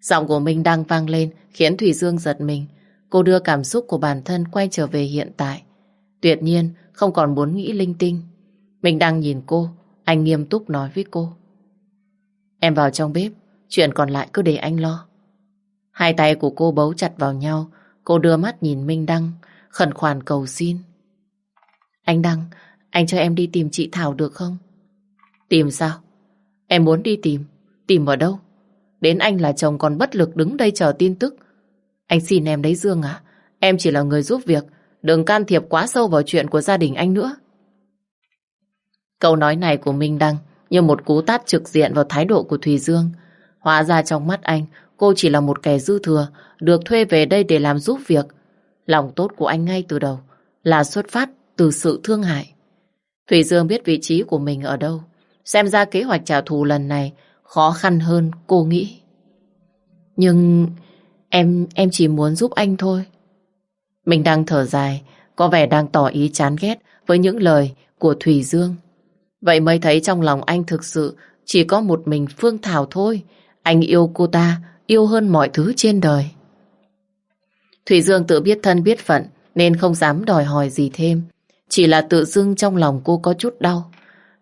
Giọng của mình đang vang lên khiến Thủy Dương giật mình. Cô đưa cảm xúc của bản thân quay trở về hiện tại. Tuyệt nhiên không còn muốn nghĩ linh tinh. Mình đang nhìn cô, anh nghiêm túc nói với cô. Em vào trong bếp, chuyện còn lại cứ để anh lo. Hai tay của cô bấu chặt vào nhau, cô đưa mắt nhìn Minh Đăng, khẩn khoản cầu xin. Anh Đăng, anh cho em đi tìm chị Thảo được không? Tìm sao? Em muốn đi tìm. Tìm ở đâu? Đến anh là chồng còn bất lực đứng đây chờ tin tức. Anh xin em đấy Dương à. Em chỉ là người giúp việc. Đừng can thiệp quá sâu vào chuyện của gia đình anh nữa. Câu nói này của Minh Đăng như một cú tát trực diện vào thái độ của Thùy Dương. Hóa ra trong mắt anh, cô chỉ là một kẻ dư thừa, được thuê về đây để làm giúp việc. Lòng tốt của anh ngay từ đầu là xuất phát từ sự thương hại. Thủy Dương biết vị trí của mình ở đâu. Xem ra kế hoạch trả thù lần này khó khăn hơn cô nghĩ. Nhưng em em chỉ muốn giúp anh thôi. Mình đang thở dài, có vẻ đang tỏ ý chán ghét với những lời của Thủy Dương. Vậy mới thấy trong lòng anh thực sự chỉ có một mình Phương Thảo thôi. Anh yêu cô ta, yêu hơn mọi thứ trên đời. Thủy Dương tự biết thân biết phận nên không dám đòi hỏi gì thêm. Chỉ là tự dưng trong lòng cô có chút đau.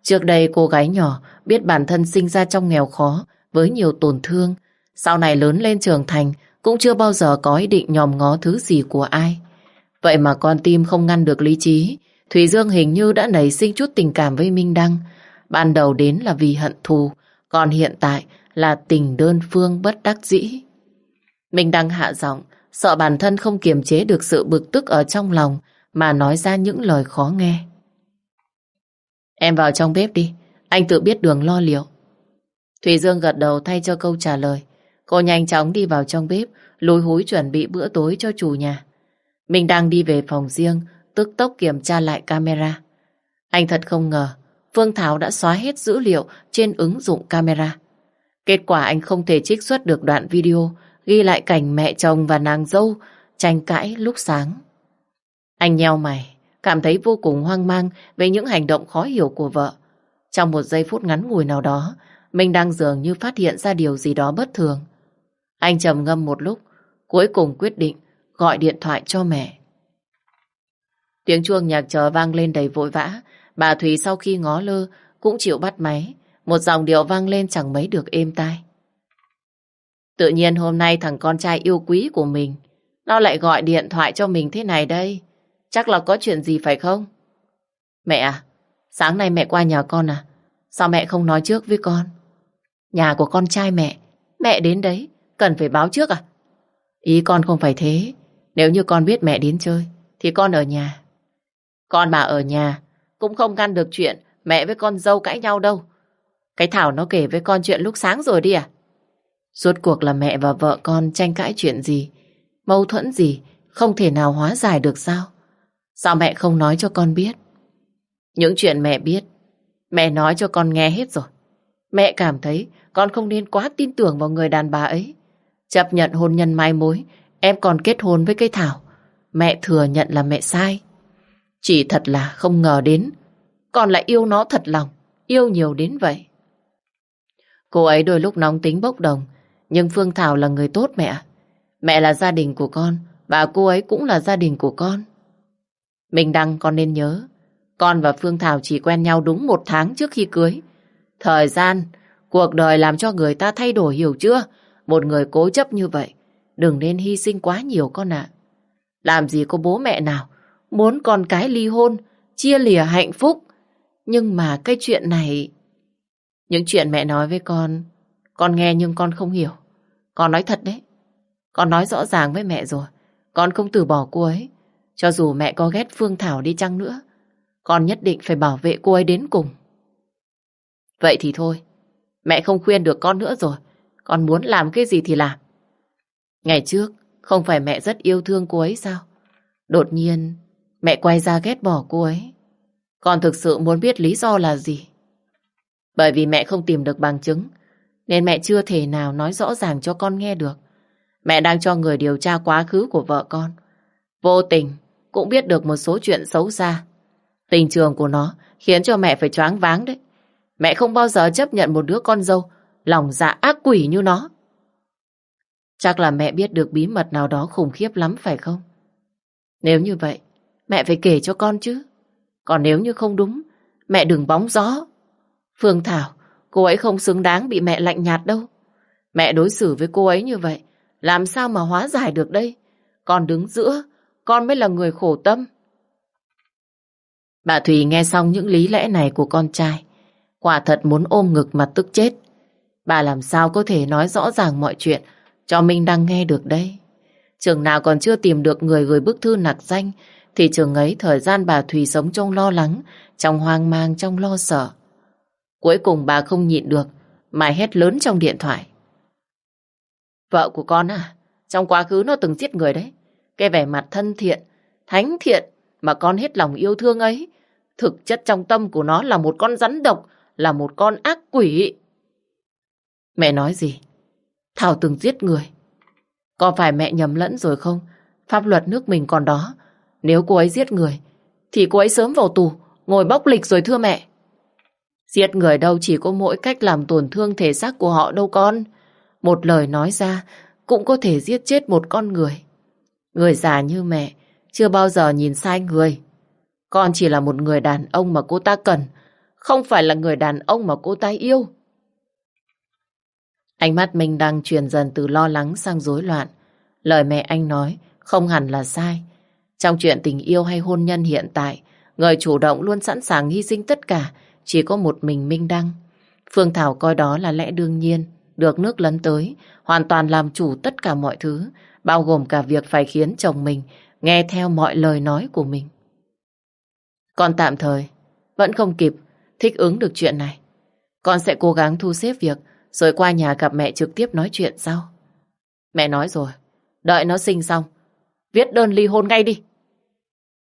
Trước đây cô gái nhỏ biết bản thân sinh ra trong nghèo khó với nhiều tổn thương. Sau này lớn lên trưởng thành cũng chưa bao giờ có ý định nhòm ngó thứ gì của ai. Vậy mà con tim không ngăn được lý trí. Thủy Dương hình như đã nảy sinh chút tình cảm với Minh Đăng. Ban đầu đến là vì hận thù, còn hiện tại là tình đơn phương bất đắc dĩ. Minh Đăng hạ giọng, sợ bản thân không kiềm chế được sự bực tức ở trong lòng, mà nói ra những lời khó nghe. Em vào trong bếp đi, anh tự biết đường lo liệu. Thủy Dương gật đầu thay cho câu trả lời. Cô nhanh chóng đi vào trong bếp, lối húi chuẩn bị bữa tối cho chủ nhà. Mình đang đi về phòng riêng, tức tốc kiểm tra lại camera. Anh thật không ngờ, Phương Thảo đã xóa hết dữ liệu trên ứng dụng camera. Kết quả anh không thể trích xuất được đoạn video ghi lại cảnh mẹ chồng và nàng dâu tranh cãi lúc sáng. Anh nheo mày, cảm thấy vô cùng hoang mang về những hành động khó hiểu của vợ. Trong một giây phút ngắn ngủi nào đó, mình đang dường như phát hiện ra điều gì đó bất thường. Anh trầm ngâm một lúc, cuối cùng quyết định gọi điện thoại cho mẹ. Tiếng chuông nhạc chờ vang lên đầy vội vã. Bà Thùy sau khi ngó lơ cũng chịu bắt máy. Một dòng điệu vang lên chẳng mấy được êm tai. Tự nhiên hôm nay thằng con trai yêu quý của mình nó lại gọi điện thoại cho mình thế này đây. Chắc là có chuyện gì phải không? Mẹ à, sáng nay mẹ qua nhà con à? Sao mẹ không nói trước với con? Nhà của con trai mẹ, mẹ đến đấy, cần phải báo trước à? Ý con không phải thế. Nếu như con biết mẹ đến chơi, thì con ở nhà. Con mà ở nhà, cũng không ngăn được chuyện mẹ với con dâu cãi nhau đâu. Cái Thảo nó kể với con chuyện lúc sáng rồi đi à? Rốt cuộc là mẹ và vợ con tranh cãi chuyện gì? Mâu thuẫn gì? Không thể nào hóa giải được sao? Sao mẹ không nói cho con biết? Những chuyện mẹ biết, mẹ nói cho con nghe hết rồi. Mẹ cảm thấy con không nên quá tin tưởng vào người đàn bà ấy. Chấp nhận hôn nhân mai mối, em còn kết hôn với cây Thảo. Mẹ thừa nhận là mẹ sai. Chỉ thật là không ngờ đến, con lại yêu nó thật lòng, yêu nhiều đến vậy. Cô ấy đôi lúc nóng tính bốc đồng, nhưng Phương Thảo là người tốt mẹ. Mẹ là gia đình của con, và cô ấy cũng là gia đình của con. Mình Đăng con nên nhớ, con và Phương Thảo chỉ quen nhau đúng một tháng trước khi cưới. Thời gian, cuộc đời làm cho người ta thay đổi hiểu chưa? Một người cố chấp như vậy, đừng nên hy sinh quá nhiều con ạ. Làm gì có bố mẹ nào muốn con cái ly hôn, chia lìa hạnh phúc. Nhưng mà cái chuyện này... Những chuyện mẹ nói với con, con nghe nhưng con không hiểu. Con nói thật đấy. Con nói rõ ràng với mẹ rồi. Con không từ bỏ cô ấy. Cho dù mẹ có ghét Phương Thảo đi chăng nữa, con nhất định phải bảo vệ cô ấy đến cùng. Vậy thì thôi, mẹ không khuyên được con nữa rồi. Con muốn làm cái gì thì làm. Ngày trước, không phải mẹ rất yêu thương cô ấy sao? Đột nhiên, mẹ quay ra ghét bỏ cô ấy. Con thực sự muốn biết lý do là gì? Bởi vì mẹ không tìm được bằng chứng, nên mẹ chưa thể nào nói rõ ràng cho con nghe được. Mẹ đang cho người điều tra quá khứ của vợ con. Vô tình, cũng biết được một số chuyện xấu xa. Tình trường của nó khiến cho mẹ phải choáng váng đấy. Mẹ không bao giờ chấp nhận một đứa con dâu lòng dạ ác quỷ như nó. Chắc là mẹ biết được bí mật nào đó khủng khiếp lắm phải không? Nếu như vậy, mẹ phải kể cho con chứ. Còn nếu như không đúng, mẹ đừng bóng gió. Phương Thảo, cô ấy không xứng đáng bị mẹ lạnh nhạt đâu. Mẹ đối xử với cô ấy như vậy, làm sao mà hóa giải được đây? Con đứng giữa, con mới là người khổ tâm. Bà Thùy nghe xong những lý lẽ này của con trai. Quả thật muốn ôm ngực mà tức chết. Bà làm sao có thể nói rõ ràng mọi chuyện cho Minh đang nghe được đây. Trường nào còn chưa tìm được người gửi bức thư nặc danh thì trường ấy thời gian bà Thùy sống trong lo lắng, trong hoang mang, trong lo sợ. Cuối cùng bà không nhịn được mà hét lớn trong điện thoại. Vợ của con à, trong quá khứ nó từng giết người đấy. Cái vẻ mặt thân thiện, thánh thiện mà con hết lòng yêu thương ấy. Thực chất trong tâm của nó là một con rắn độc, là một con ác quỷ. Mẹ nói gì? Thảo từng giết người. Có phải mẹ nhầm lẫn rồi không? Pháp luật nước mình còn đó. Nếu cô ấy giết người, thì cô ấy sớm vào tù, ngồi bóc lịch rồi thưa mẹ. Giết người đâu chỉ có mỗi cách làm tổn thương thể xác của họ đâu con. Một lời nói ra cũng có thể giết chết một con người. Người già như mẹ chưa bao giờ nhìn sai người. Con chỉ là một người đàn ông mà cô ta cần, không phải là người đàn ông mà cô ta yêu. Ánh mắt mình đang chuyển dần từ lo lắng sang rối loạn. Lời mẹ anh nói không hẳn là sai. Trong chuyện tình yêu hay hôn nhân hiện tại, người chủ động luôn sẵn sàng hy sinh tất cả, chỉ có một mình Minh Đăng. Phương Thảo coi đó là lẽ đương nhiên, được nước lấn tới, hoàn toàn làm chủ tất cả mọi thứ, bao gồm cả việc phải khiến chồng mình nghe theo mọi lời nói của mình. Con tạm thời, vẫn không kịp thích ứng được chuyện này. Con sẽ cố gắng thu xếp việc, rồi qua nhà gặp mẹ trực tiếp nói chuyện sau. Mẹ nói rồi, đợi nó sinh xong, viết đơn ly hôn ngay đi.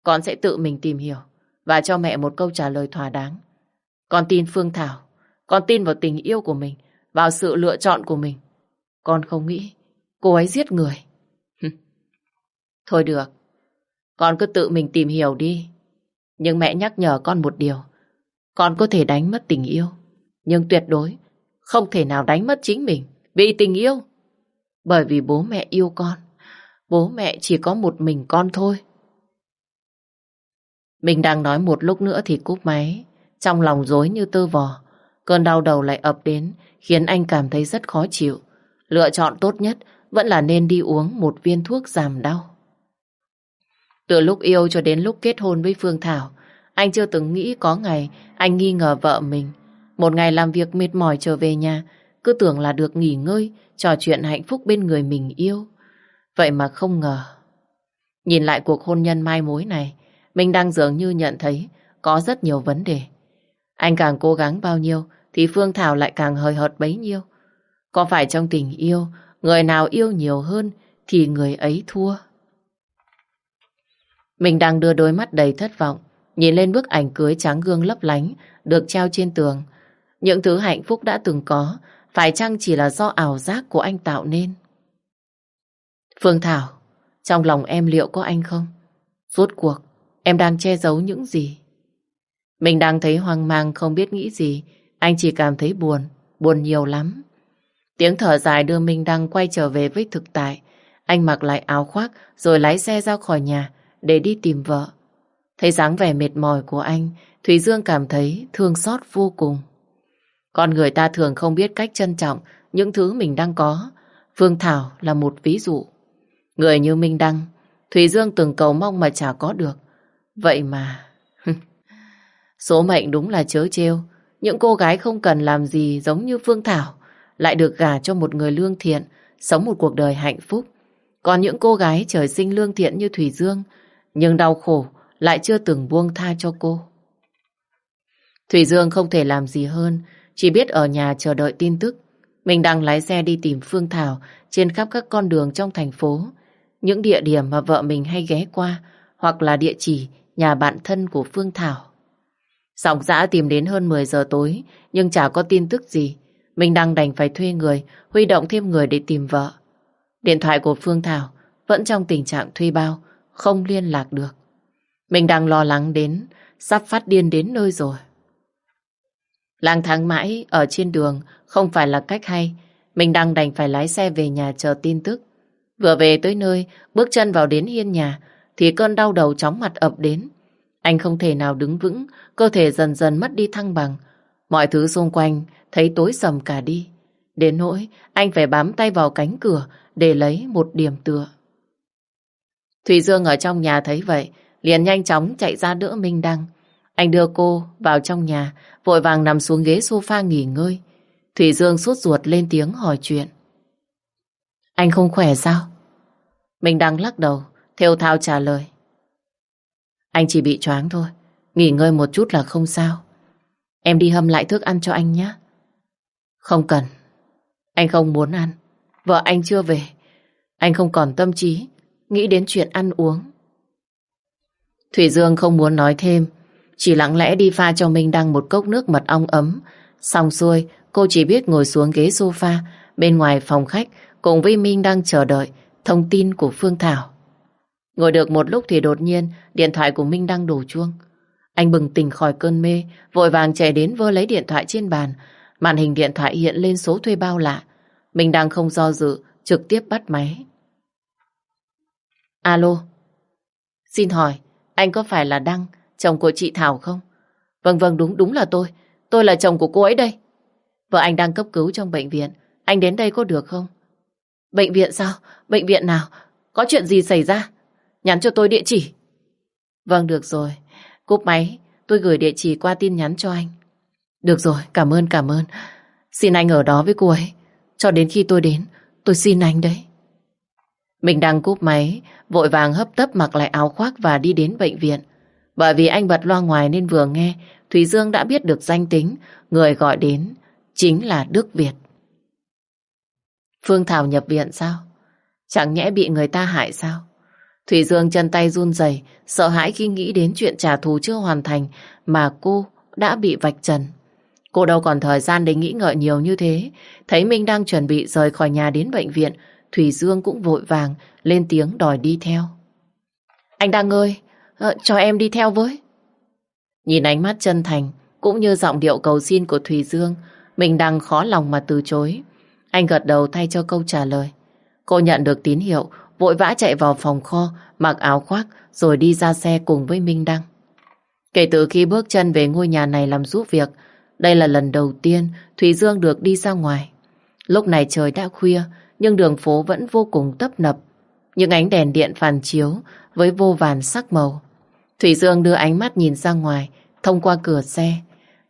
Con sẽ tự mình tìm hiểu và cho mẹ một câu trả lời thỏa đáng. Con tin Phương Thảo, con tin vào tình yêu của mình vào sự lựa chọn của mình. Con không nghĩ cô ấy giết người. Thôi được, con cứ tự mình tìm hiểu đi. Nhưng mẹ nhắc nhở con một điều. Con có thể đánh mất tình yêu, nhưng tuyệt đối không thể nào đánh mất chính mình vì tình yêu. Bởi vì bố mẹ yêu con, bố mẹ chỉ có một mình con thôi. Mình đang nói một lúc nữa thì cúp máy, trong lòng rối như tơ vò. Cơn đau đầu lại ập đến, khiến anh cảm thấy rất khó chịu. Lựa chọn tốt nhất vẫn là nên đi uống một viên thuốc giảm đau. Từ lúc yêu cho đến lúc kết hôn với Phương Thảo, anh chưa từng nghĩ có ngày anh nghi ngờ vợ mình. Một ngày làm việc mệt mỏi trở về nhà, cứ tưởng là được nghỉ ngơi, trò chuyện hạnh phúc bên người mình yêu. Vậy mà không ngờ. Nhìn lại cuộc hôn nhân mai mối này, mình đang dường như nhận thấy có rất nhiều vấn đề. Anh càng cố gắng bao nhiêu thì Phương Thảo lại càng hời hợt bấy nhiêu. Có phải trong tình yêu, người nào yêu nhiều hơn thì người ấy thua. Mình đang đưa đôi mắt đầy thất vọng, nhìn lên bức ảnh cưới trắng gương lấp lánh được treo trên tường. Những thứ hạnh phúc đã từng có, phải chăng chỉ là do ảo giác của anh tạo nên? Phương Thảo, trong lòng em liệu có anh không? Rốt cuộc, em đang che giấu những gì? Mình đang thấy hoang mang không biết nghĩ gì, anh chỉ cảm thấy buồn, buồn nhiều lắm. Tiếng thở dài đưa Minh Đăng quay trở về với thực tại. Anh mặc lại áo khoác rồi lái xe ra khỏi nhà để đi tìm vợ. Thấy dáng vẻ mệt mỏi của anh, Thủy Dương cảm thấy thương xót vô cùng. Con người ta thường không biết cách trân trọng những thứ mình đang có. Phương Thảo là một ví dụ. Người như Minh Đăng, Thủy Dương từng cầu mong mà chả có được. Vậy mà... Số mệnh đúng là chớ trêu. Những cô gái không cần làm gì giống như Phương Thảo lại được gả cho một người lương thiện, sống một cuộc đời hạnh phúc. Còn những cô gái trời sinh lương thiện như Thủy Dương, nhưng đau khổ lại chưa từng buông tha cho cô. Thủy Dương không thể làm gì hơn, chỉ biết ở nhà chờ đợi tin tức. Mình đang lái xe đi tìm Phương Thảo trên khắp các con đường trong thành phố. Những địa điểm mà vợ mình hay ghé qua, hoặc là địa chỉ nhà bạn thân của Phương Thảo. Sòng dã tìm đến hơn 10 giờ tối, nhưng chả có tin tức gì. Mình đang đành phải thuê người, huy động thêm người để tìm vợ. Điện thoại của Phương Thảo vẫn trong tình trạng thuê bao, không liên lạc được. Mình đang lo lắng đến, sắp phát điên đến nơi rồi. Lang thang mãi ở trên đường không phải là cách hay. Mình đang đành phải lái xe về nhà chờ tin tức. Vừa về tới nơi, bước chân vào đến hiên nhà, thì cơn đau đầu chóng mặt ập đến. Anh không thể nào đứng vững, cơ thể dần dần mất đi thăng bằng. Mọi thứ xung quanh thấy tối sầm cả đi. Đến nỗi anh phải bám tay vào cánh cửa để lấy một điểm tựa. Thủy Dương ở trong nhà thấy vậy, liền nhanh chóng chạy ra đỡ Minh Đăng. Anh đưa cô vào trong nhà, vội vàng nằm xuống ghế sofa nghỉ ngơi. Thủy Dương sốt ruột lên tiếng hỏi chuyện. Anh không khỏe sao? Minh Đăng lắc đầu, theo thao trả lời. Anh chỉ bị choáng thôi, nghỉ ngơi một chút là không sao. Em đi hâm lại thức ăn cho anh nhé. Không cần, anh không muốn ăn. Vợ anh chưa về, anh không còn tâm trí nghĩ đến chuyện ăn uống. Thủy Dương không muốn nói thêm, chỉ lặng lẽ đi pha cho Minh Đăng một cốc nước mật ong ấm. Xong xuôi, cô chỉ biết ngồi xuống ghế sofa bên ngoài phòng khách cùng với Minh Đăng chờ đợi thông tin của Phương Thảo. Ngồi được một lúc thì đột nhiên điện thoại của Minh Đăng đổ chuông. Anh bừng tỉnh khỏi cơn mê, vội vàng chạy đến vơ lấy điện thoại trên bàn. Màn hình điện thoại hiện lên số thuê bao lạ. Minh đang không do dự, trực tiếp bắt máy. Alo. Xin hỏi, anh có phải là Đăng, chồng của chị Thảo không? Vâng vâng đúng, đúng là tôi. Tôi là chồng của cô ấy đây. Vợ anh đang cấp cứu trong bệnh viện. Anh đến đây có được không? Bệnh viện sao? Bệnh viện nào? Có chuyện gì xảy ra? Nhắn cho tôi địa chỉ. Vâng, được rồi. Cúp máy, tôi gửi địa chỉ qua tin nhắn cho anh. Được rồi, cảm ơn, cảm ơn. Xin anh ở đó với cô ấy. Cho đến khi tôi đến, tôi xin anh đấy. Mình đang cúp máy, vội vàng hấp tấp mặc lại áo khoác và đi đến bệnh viện. Bởi vì anh bật loa ngoài nên vừa nghe, Thúy Dương đã biết được danh tính, người gọi đến chính là Đức Việt. Phương Thảo nhập viện sao? Chẳng nhẽ bị người ta hại sao? Thủy Dương chân tay run rẩy, sợ hãi khi nghĩ đến chuyện trả thù chưa hoàn thành mà cô đã bị vạch trần. Cô đâu còn thời gian để nghĩ ngợi nhiều như thế. Thấy Minh đang chuẩn bị rời khỏi nhà đến bệnh viện, Thủy Dương cũng vội vàng lên tiếng đòi đi theo. Anh Đăng ơi, ờ, cho em đi theo với. Nhìn ánh mắt chân thành, cũng như giọng điệu cầu xin của Thùy Dương, mình đang khó lòng mà từ chối. Anh gật đầu thay cho câu trả lời. Cô nhận được tín hiệu, vội vã chạy vào phòng kho, mặc áo khoác, rồi đi ra xe cùng với Minh Đăng. Kể từ khi bước chân về ngôi nhà này làm giúp việc, đây là lần đầu tiên Thùy Dương được đi ra ngoài. Lúc này trời đã khuya, nhưng đường phố vẫn vô cùng tấp nập. Những ánh đèn điện phản chiếu với vô vàn sắc màu. Thủy Dương đưa ánh mắt nhìn ra ngoài, thông qua cửa xe.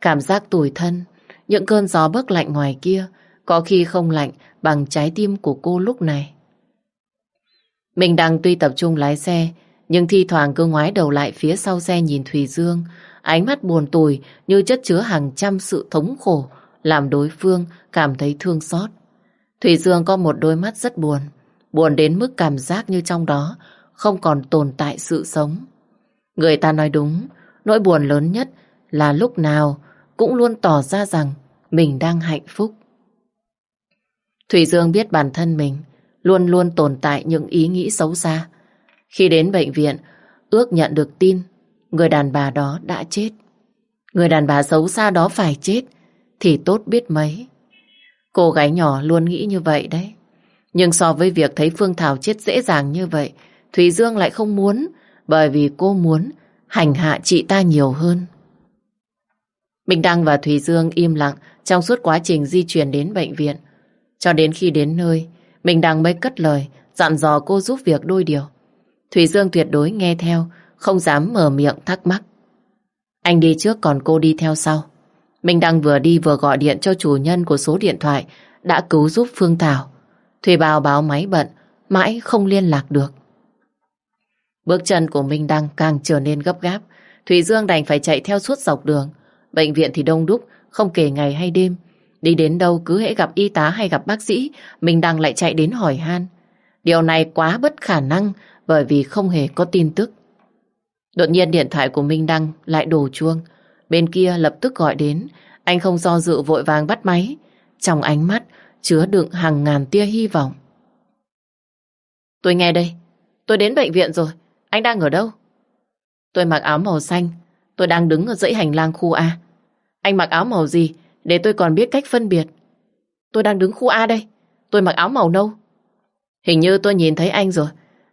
Cảm giác tủi thân, những cơn gió bấc lạnh ngoài kia, có khi không lạnh bằng trái tim của cô lúc này. Mình đang tuy tập trung lái xe, nhưng thi thoảng cứ ngoái đầu lại phía sau xe nhìn Thùy Dương, ánh mắt buồn tủi như chất chứa hàng trăm sự thống khổ, làm đối phương cảm thấy thương xót. Thủy Dương có một đôi mắt rất buồn, buồn đến mức cảm giác như trong đó không còn tồn tại sự sống. Người ta nói đúng, nỗi buồn lớn nhất là lúc nào cũng luôn tỏ ra rằng mình đang hạnh phúc. Thủy Dương biết bản thân mình luôn luôn tồn tại những ý nghĩ xấu xa. Khi đến bệnh viện, ước nhận được tin người đàn bà đó đã chết. Người đàn bà xấu xa đó phải chết thì tốt biết mấy. Cô gái nhỏ luôn nghĩ như vậy đấy. Nhưng so với việc thấy Phương Thảo chết dễ dàng như vậy, Thủy Dương lại không muốn, bởi vì cô muốn hành hạ chị ta nhiều hơn. Minh Đăng và Thủy Dương im lặng trong suốt quá trình di chuyển đến bệnh viện. Cho đến khi đến nơi, Minh Đăng mới cất lời, dặn dò cô giúp việc đôi điều. Thủy Dương tuyệt đối nghe theo, không dám mở miệng thắc mắc. Anh đi trước còn cô đi theo sau. Minh Đăng vừa đi vừa gọi điện cho chủ nhân của số điện thoại đã cứu giúp Phương Thảo. Thuê Bào báo máy bận, mãi không liên lạc được. Bước chân của Minh Đăng càng trở nên gấp gáp. Thủy Dương đành phải chạy theo suốt dọc đường. Bệnh viện thì đông đúc, không kể ngày hay đêm. Đi đến đâu cứ hễ gặp y tá hay gặp bác sĩ, Minh Đăng lại chạy đến hỏi han. Điều này quá bất khả năng bởi vì không hề có tin tức. Đột nhiên điện thoại của Minh Đăng lại đổ chuông. Bên kia lập tức gọi đến. Anh không do dự vội vàng bắt máy. Trong ánh mắt chứa đựng hàng ngàn tia hy vọng. Tôi nghe đây. Tôi đến bệnh viện rồi. Anh đang ở đâu? Tôi mặc áo màu xanh. Tôi đang đứng ở dãy hành lang khu A. Anh mặc áo màu gì để tôi còn biết cách phân biệt? Tôi đang đứng khu A đây. Tôi mặc áo màu nâu. Hình như tôi nhìn thấy anh rồi.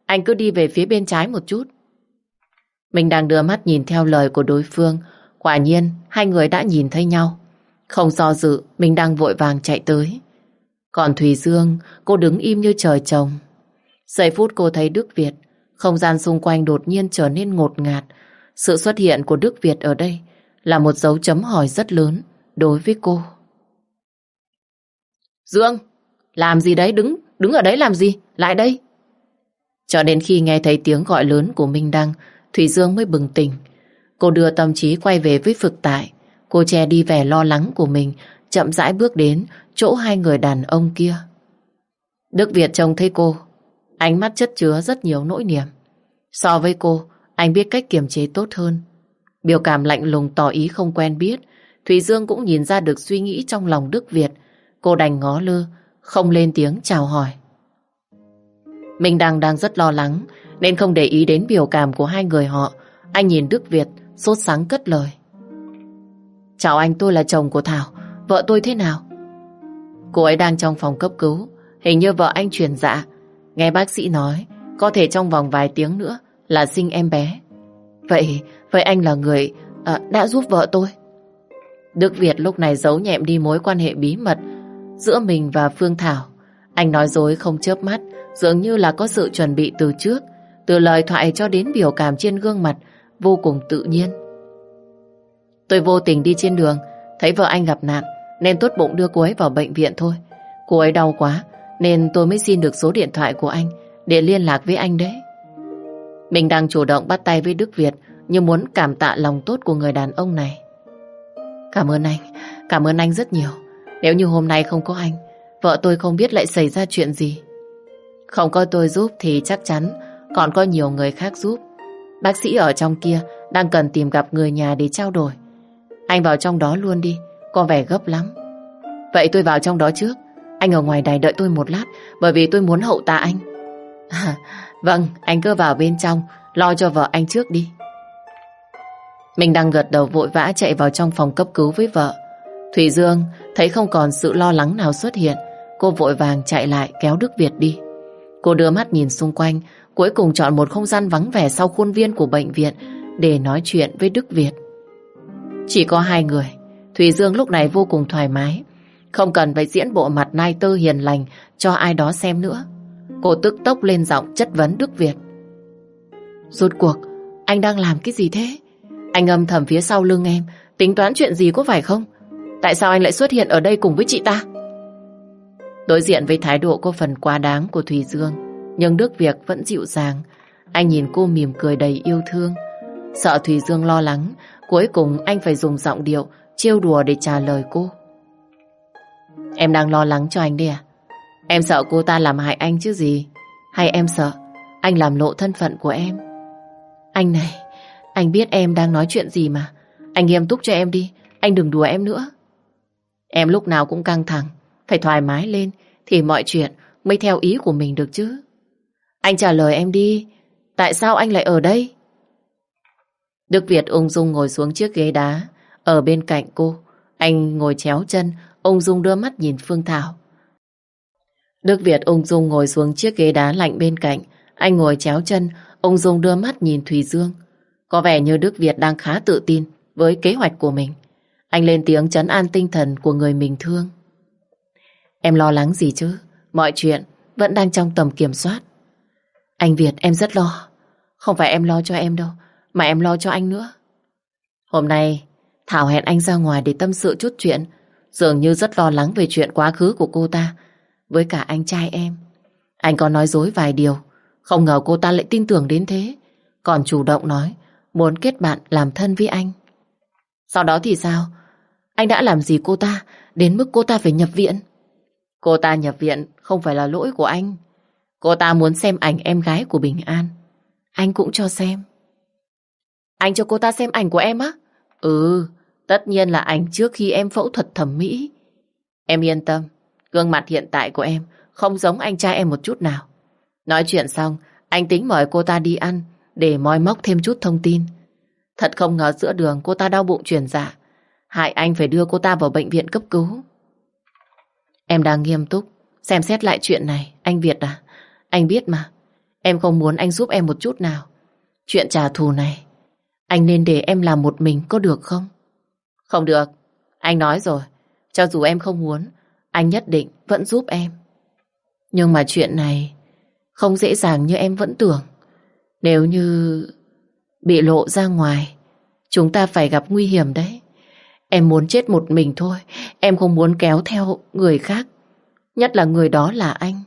Anh cứ đi về phía bên trái một chút. Mình đang đưa mắt nhìn theo lời của đối phương. Quả nhiên, hai người đã nhìn thấy nhau. Không do dự, mình đang vội vàng chạy tới. Còn Thùy Dương, cô đứng im như trời trồng. Giây phút cô thấy Đức Việt, không gian xung quanh đột nhiên trở nên ngột ngạt. Sự xuất hiện của Đức Việt ở đây là một dấu chấm hỏi rất lớn đối với cô. Dương, làm gì đấy? Đứng, đứng ở đấy làm gì? Lại đây. Cho đến khi nghe thấy tiếng gọi lớn của Minh Đăng, Thủy Dương mới bừng tỉnh. Cô đưa tâm trí quay về với thực tại. Cô che đi vẻ lo lắng của mình, chậm rãi bước đến chỗ hai người đàn ông kia. Đức Việt trông thấy cô, ánh mắt chất chứa rất nhiều nỗi niềm. So với cô, anh biết cách kiềm chế tốt hơn. Biểu cảm lạnh lùng tỏ ý không quen biết, Thủy Dương cũng nhìn ra được suy nghĩ trong lòng Đức Việt. Cô đành ngó lơ, không lên tiếng chào hỏi. Minh Đăng đang rất lo lắng, nên không để ý đến biểu cảm của hai người họ. Anh nhìn Đức Việt, sốt sáng cất lời. Chào anh, tôi là chồng của Thảo. Vợ tôi thế nào? Cô ấy đang trong phòng cấp cứu. Hình như vợ anh chuyển dạ. Nghe bác sĩ nói, có thể trong vòng vài tiếng nữa là sinh em bé. Vậy, vậy anh là người à, đã giúp vợ tôi. Đức Việt lúc này giấu nhẹm đi mối quan hệ bí mật giữa mình và Phương Thảo. Anh nói dối không chớp mắt, dường như là có sự chuẩn bị từ trước. Từ lời thoại cho đến biểu cảm trên gương mặt vô cùng tự nhiên. Tôi vô tình đi trên đường, thấy vợ anh gặp nạn, nên tốt bụng đưa cô ấy vào bệnh viện thôi. Cô ấy đau quá, nên tôi mới xin được số điện thoại của anh để liên lạc với anh đấy. Mình đang chủ động bắt tay với Đức Việt như muốn cảm tạ lòng tốt của người đàn ông này. Cảm ơn anh, cảm ơn anh rất nhiều. Nếu như hôm nay không có anh, vợ tôi không biết lại xảy ra chuyện gì. Không có tôi giúp thì chắc chắn còn có nhiều người khác giúp. Bác sĩ ở trong kia đang cần tìm gặp người nhà để trao đổi. Anh vào trong đó luôn đi, có vẻ gấp lắm. Vậy tôi vào trong đó trước. Anh ở ngoài đài đợi tôi một lát bởi vì tôi muốn hậu tạ anh. À, vâng, anh cứ vào bên trong lo cho vợ anh trước đi. Mình đang gật đầu vội vã chạy vào trong phòng cấp cứu với vợ. Thủy Dương thấy không còn sự lo lắng nào xuất hiện. Cô vội vàng chạy lại kéo Đức Việt đi. Cô đưa mắt nhìn xung quanh, cuối cùng chọn một không gian vắng vẻ sau khuôn viên của bệnh viện để nói chuyện với Đức Việt. Chỉ có hai người, Thủy Dương lúc này vô cùng thoải mái, không cần phải diễn bộ mặt nai tơ hiền lành cho ai đó xem nữa. Cô tức tốc lên giọng chất vấn Đức Việt. Rốt cuộc, anh đang làm cái gì thế? Anh âm thầm phía sau lưng em, tính toán chuyện gì có phải không? Tại sao anh lại xuất hiện ở đây cùng với chị ta? Đối diện với thái độ có phần quá đáng của Thùy Dương, nhưng Đức Việt vẫn dịu dàng. Anh nhìn cô mỉm cười đầy yêu thương. Sợ Thùy Dương lo lắng, cuối cùng anh phải dùng giọng điệu trêu đùa để trả lời cô. Em đang lo lắng cho anh đi à? Em sợ cô ta làm hại anh chứ gì? Hay em sợ anh làm lộ thân phận của em? Anh này, anh biết em đang nói chuyện gì mà. Anh nghiêm túc cho em đi, anh đừng đùa em nữa. Em lúc nào cũng căng thẳng, phải thoải mái lên thì mọi chuyện mới theo ý của mình được chứ. Anh trả lời em đi, tại sao anh lại ở đây? Đức Việt ung dung ngồi xuống chiếc ghế đá, ở bên cạnh cô. Anh ngồi chéo chân, ung dung đưa mắt nhìn Phương Thảo. Đức Việt ung dung ngồi xuống chiếc ghế đá lạnh bên cạnh. Anh ngồi chéo chân, ung dung đưa mắt nhìn Thùy Dương. Có vẻ như Đức Việt đang khá tự tin với kế hoạch của mình. Anh lên tiếng chấn an tinh thần của người mình thương. Em lo lắng gì chứ? Mọi chuyện vẫn đang trong tầm kiểm soát. Anh Việt em rất lo. Không phải em lo cho em đâu, mà em lo cho anh nữa. Hôm nay, Thảo hẹn anh ra ngoài để tâm sự chút chuyện. Dường như rất lo lắng về chuyện quá khứ của cô ta. Với cả anh trai em. Anh có nói dối vài điều. Không ngờ cô ta lại tin tưởng đến thế. Còn chủ động nói muốn kết bạn làm thân với anh. Sau đó thì sao? Anh đã làm gì cô ta đến mức cô ta phải nhập viện? Cô ta nhập viện không phải là lỗi của anh. Cô ta muốn xem ảnh em gái của Bình An. Anh cũng cho xem. Anh cho cô ta xem ảnh của em á? Ừ, tất nhiên là ảnh trước khi em phẫu thuật thẩm mỹ. Em yên tâm, gương mặt hiện tại của em không giống anh trai em một chút nào. Nói chuyện xong, anh tính mời cô ta đi ăn để moi móc thêm chút thông tin. Thật không ngờ giữa đường cô ta đau bụng chuyển dạ. Hại anh phải đưa cô ta vào bệnh viện cấp cứu. Em đang nghiêm túc, xem xét lại chuyện này. Anh Việt à, anh biết mà. Em không muốn anh giúp em một chút nào. Chuyện trả thù này, anh nên để em làm một mình có được không? Không được, anh nói rồi. Cho dù em không muốn, anh nhất định vẫn giúp em. Nhưng mà chuyện này không dễ dàng như em vẫn tưởng. Nếu như bị lộ ra ngoài, chúng ta phải gặp nguy hiểm đấy. Em muốn chết một mình thôi, em không muốn kéo theo người khác. Nhất là người đó là anh.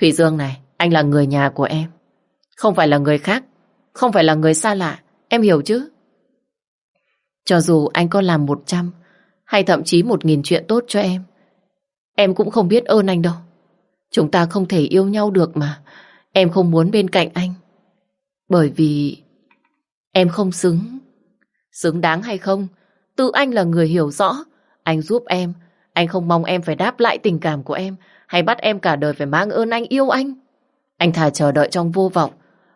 Thủy Dương này, anh là người nhà của em. Không phải là người khác, không phải là người xa lạ, em hiểu chứ? Cho dù anh có làm một trăm hay thậm chí một nghìn chuyện tốt cho em, em cũng không biết ơn anh đâu. Chúng ta không thể yêu nhau được mà. Em không muốn bên cạnh anh. Bởi vì em không xứng. Xứng đáng hay không, tự anh là người hiểu rõ. Anh giúp em, anh không mong em phải đáp lại tình cảm của em hay bắt em cả đời phải mang ơn anh yêu anh. Anh thà chờ đợi trong vô vọng,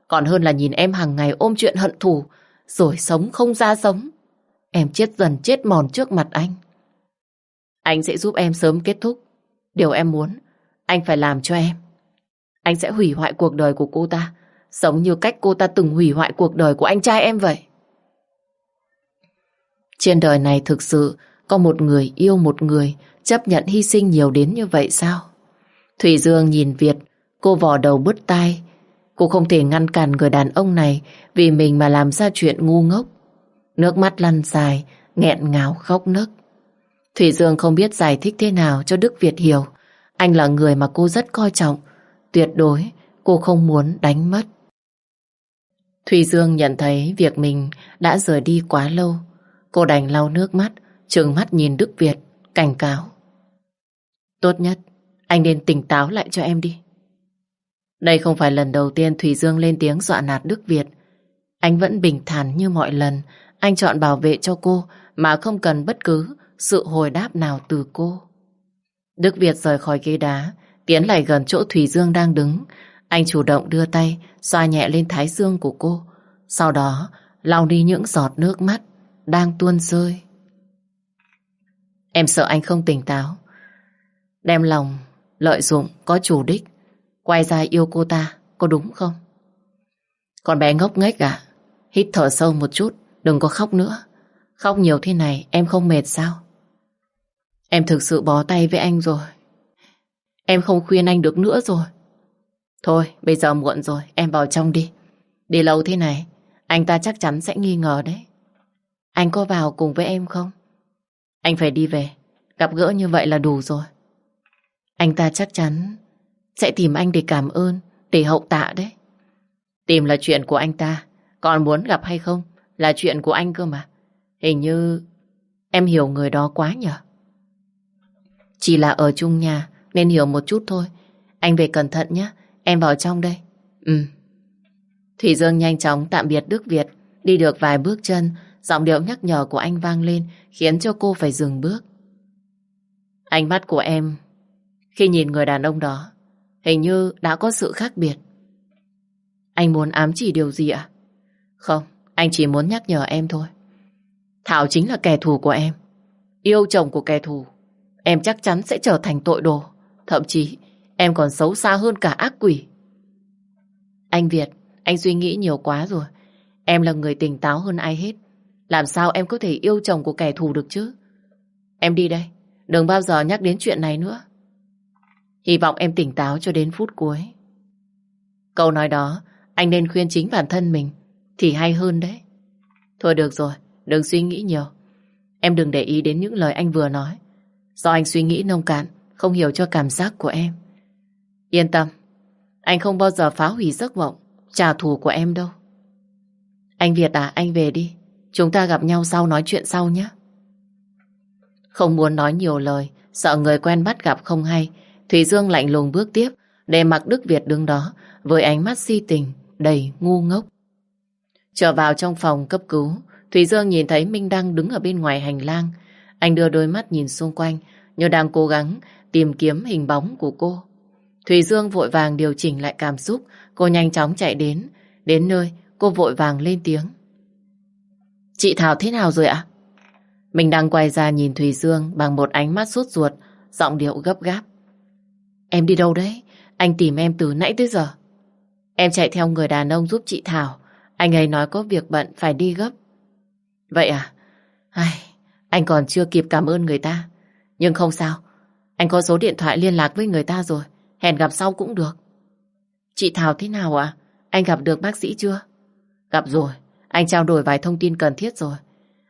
còn hơn là nhìn em hàng ngày ôm chuyện hận thù, rồi sống không ra sống. Em chết dần chết mòn trước mặt anh. Anh sẽ giúp em sớm kết thúc. Điều em muốn, anh phải làm cho em. Anh sẽ hủy hoại cuộc đời của cô ta, giống như cách cô ta từng hủy hoại cuộc đời của anh trai em vậy. Trên đời này thực sự có một người yêu một người chấp nhận hy sinh nhiều đến như vậy sao? Thủy Dương nhìn Việt, cô vò đầu bứt tai. Cô không thể ngăn cản người đàn ông này vì mình mà làm ra chuyện ngu ngốc. Nước mắt lăn dài, nghẹn ngào khóc nức. Thủy Dương không biết giải thích thế nào cho Đức Việt hiểu. Anh là người mà cô rất coi trọng. Tuyệt đối cô không muốn đánh mất. Thủy Dương nhận thấy việc mình đã rời đi quá lâu. Cô đành lau nước mắt, trừng mắt nhìn Đức Việt, cảnh cáo. Tốt nhất, anh nên tỉnh táo lại cho em đi. Đây không phải lần đầu tiên Thủy Dương lên tiếng dọa nạt Đức Việt. Anh vẫn bình thản như mọi lần. Anh chọn bảo vệ cho cô mà không cần bất cứ sự hồi đáp nào từ cô. Đức Việt rời khỏi ghế đá, tiến lại gần chỗ Thủy Dương đang đứng. Anh chủ động đưa tay, xoa nhẹ lên thái dương của cô. Sau đó, lau đi những giọt nước mắt đang tuôn rơi. Em sợ anh không tỉnh táo. Đem lòng, lợi dụng, có chủ đích. Quay ra yêu cô ta, có đúng không? Con bé ngốc nghếch à? Hít thở sâu một chút, đừng có khóc nữa. Khóc nhiều thế này, em không mệt sao? Em thực sự bó tay với anh rồi. Em không khuyên anh được nữa rồi. Thôi, bây giờ muộn rồi, em vào trong đi. Đi lâu thế này, anh ta chắc chắn sẽ nghi ngờ đấy. Anh có vào cùng với em không? Anh phải đi về, gặp gỡ như vậy là đủ rồi. Anh ta chắc chắn sẽ tìm anh để cảm ơn, để hậu tạ đấy. Tìm là chuyện của anh ta, còn muốn gặp hay không là chuyện của anh cơ mà. Hình như em hiểu người đó quá nhở? Chỉ là ở chung nhà nên hiểu một chút thôi. Anh về cẩn thận nhé, em vào trong đây. Ừ. Thủy Dương nhanh chóng tạm biệt Đức Việt, đi được vài bước chân, giọng điệu nhắc nhở của anh vang lên khiến cho cô phải dừng bước. Ánh mắt của em khi nhìn người đàn ông đó hình như đã có sự khác biệt. Anh muốn ám chỉ điều gì ạ? Không, anh chỉ muốn nhắc nhở em thôi. Thảo chính là kẻ thù của em. Yêu chồng của kẻ thù. Em chắc chắn sẽ trở thành tội đồ. Thậm chí em còn xấu xa hơn cả ác quỷ. Anh Việt, anh suy nghĩ nhiều quá rồi. Em là người tỉnh táo hơn ai hết. Làm sao em có thể yêu chồng của kẻ thù được chứ? Em đi đây. Đừng bao giờ nhắc đến chuyện này nữa. Hy vọng em tỉnh táo cho đến phút cuối. Câu nói đó, anh nên khuyên chính bản thân mình thì hay hơn đấy. Thôi được rồi, đừng suy nghĩ nhiều. Em đừng để ý đến những lời anh vừa nói. Do anh suy nghĩ nông cạn, không hiểu cho cảm giác của em. Yên tâm, anh không bao giờ phá hủy giấc mộng, trả thù của em đâu. Anh Việt à, anh về đi. Chúng ta gặp nhau sau nói chuyện sau nhé. Không muốn nói nhiều lời, sợ người quen bắt gặp không hay. Thủy Dương lạnh lùng bước tiếp, để mặc Đức Việt đứng đó, với ánh mắt si tình, đầy ngu ngốc. Trở vào trong phòng cấp cứu, Thủy Dương nhìn thấy Minh Đăng đứng ở bên ngoài hành lang. Anh đưa đôi mắt nhìn xung quanh, như đang cố gắng tìm kiếm hình bóng của cô. Thủy Dương vội vàng điều chỉnh lại cảm xúc, cô nhanh chóng chạy đến. Đến nơi, cô vội vàng lên tiếng. Chị Thảo thế nào rồi ạ? Mình đang quay ra nhìn Thùy Dương bằng một ánh mắt sốt ruột, giọng điệu gấp gáp. Em đi đâu đấy? Anh tìm em từ nãy tới giờ. Em chạy theo người đàn ông giúp chị Thảo. Anh ấy nói có việc bận phải đi gấp. Vậy à? Ai, anh còn chưa kịp cảm ơn người ta. Nhưng không sao. Anh có số điện thoại liên lạc với người ta rồi. Hẹn gặp sau cũng được. Chị Thảo thế nào ạ? Anh gặp được bác sĩ chưa? Gặp rồi. Anh trao đổi vài thông tin cần thiết rồi.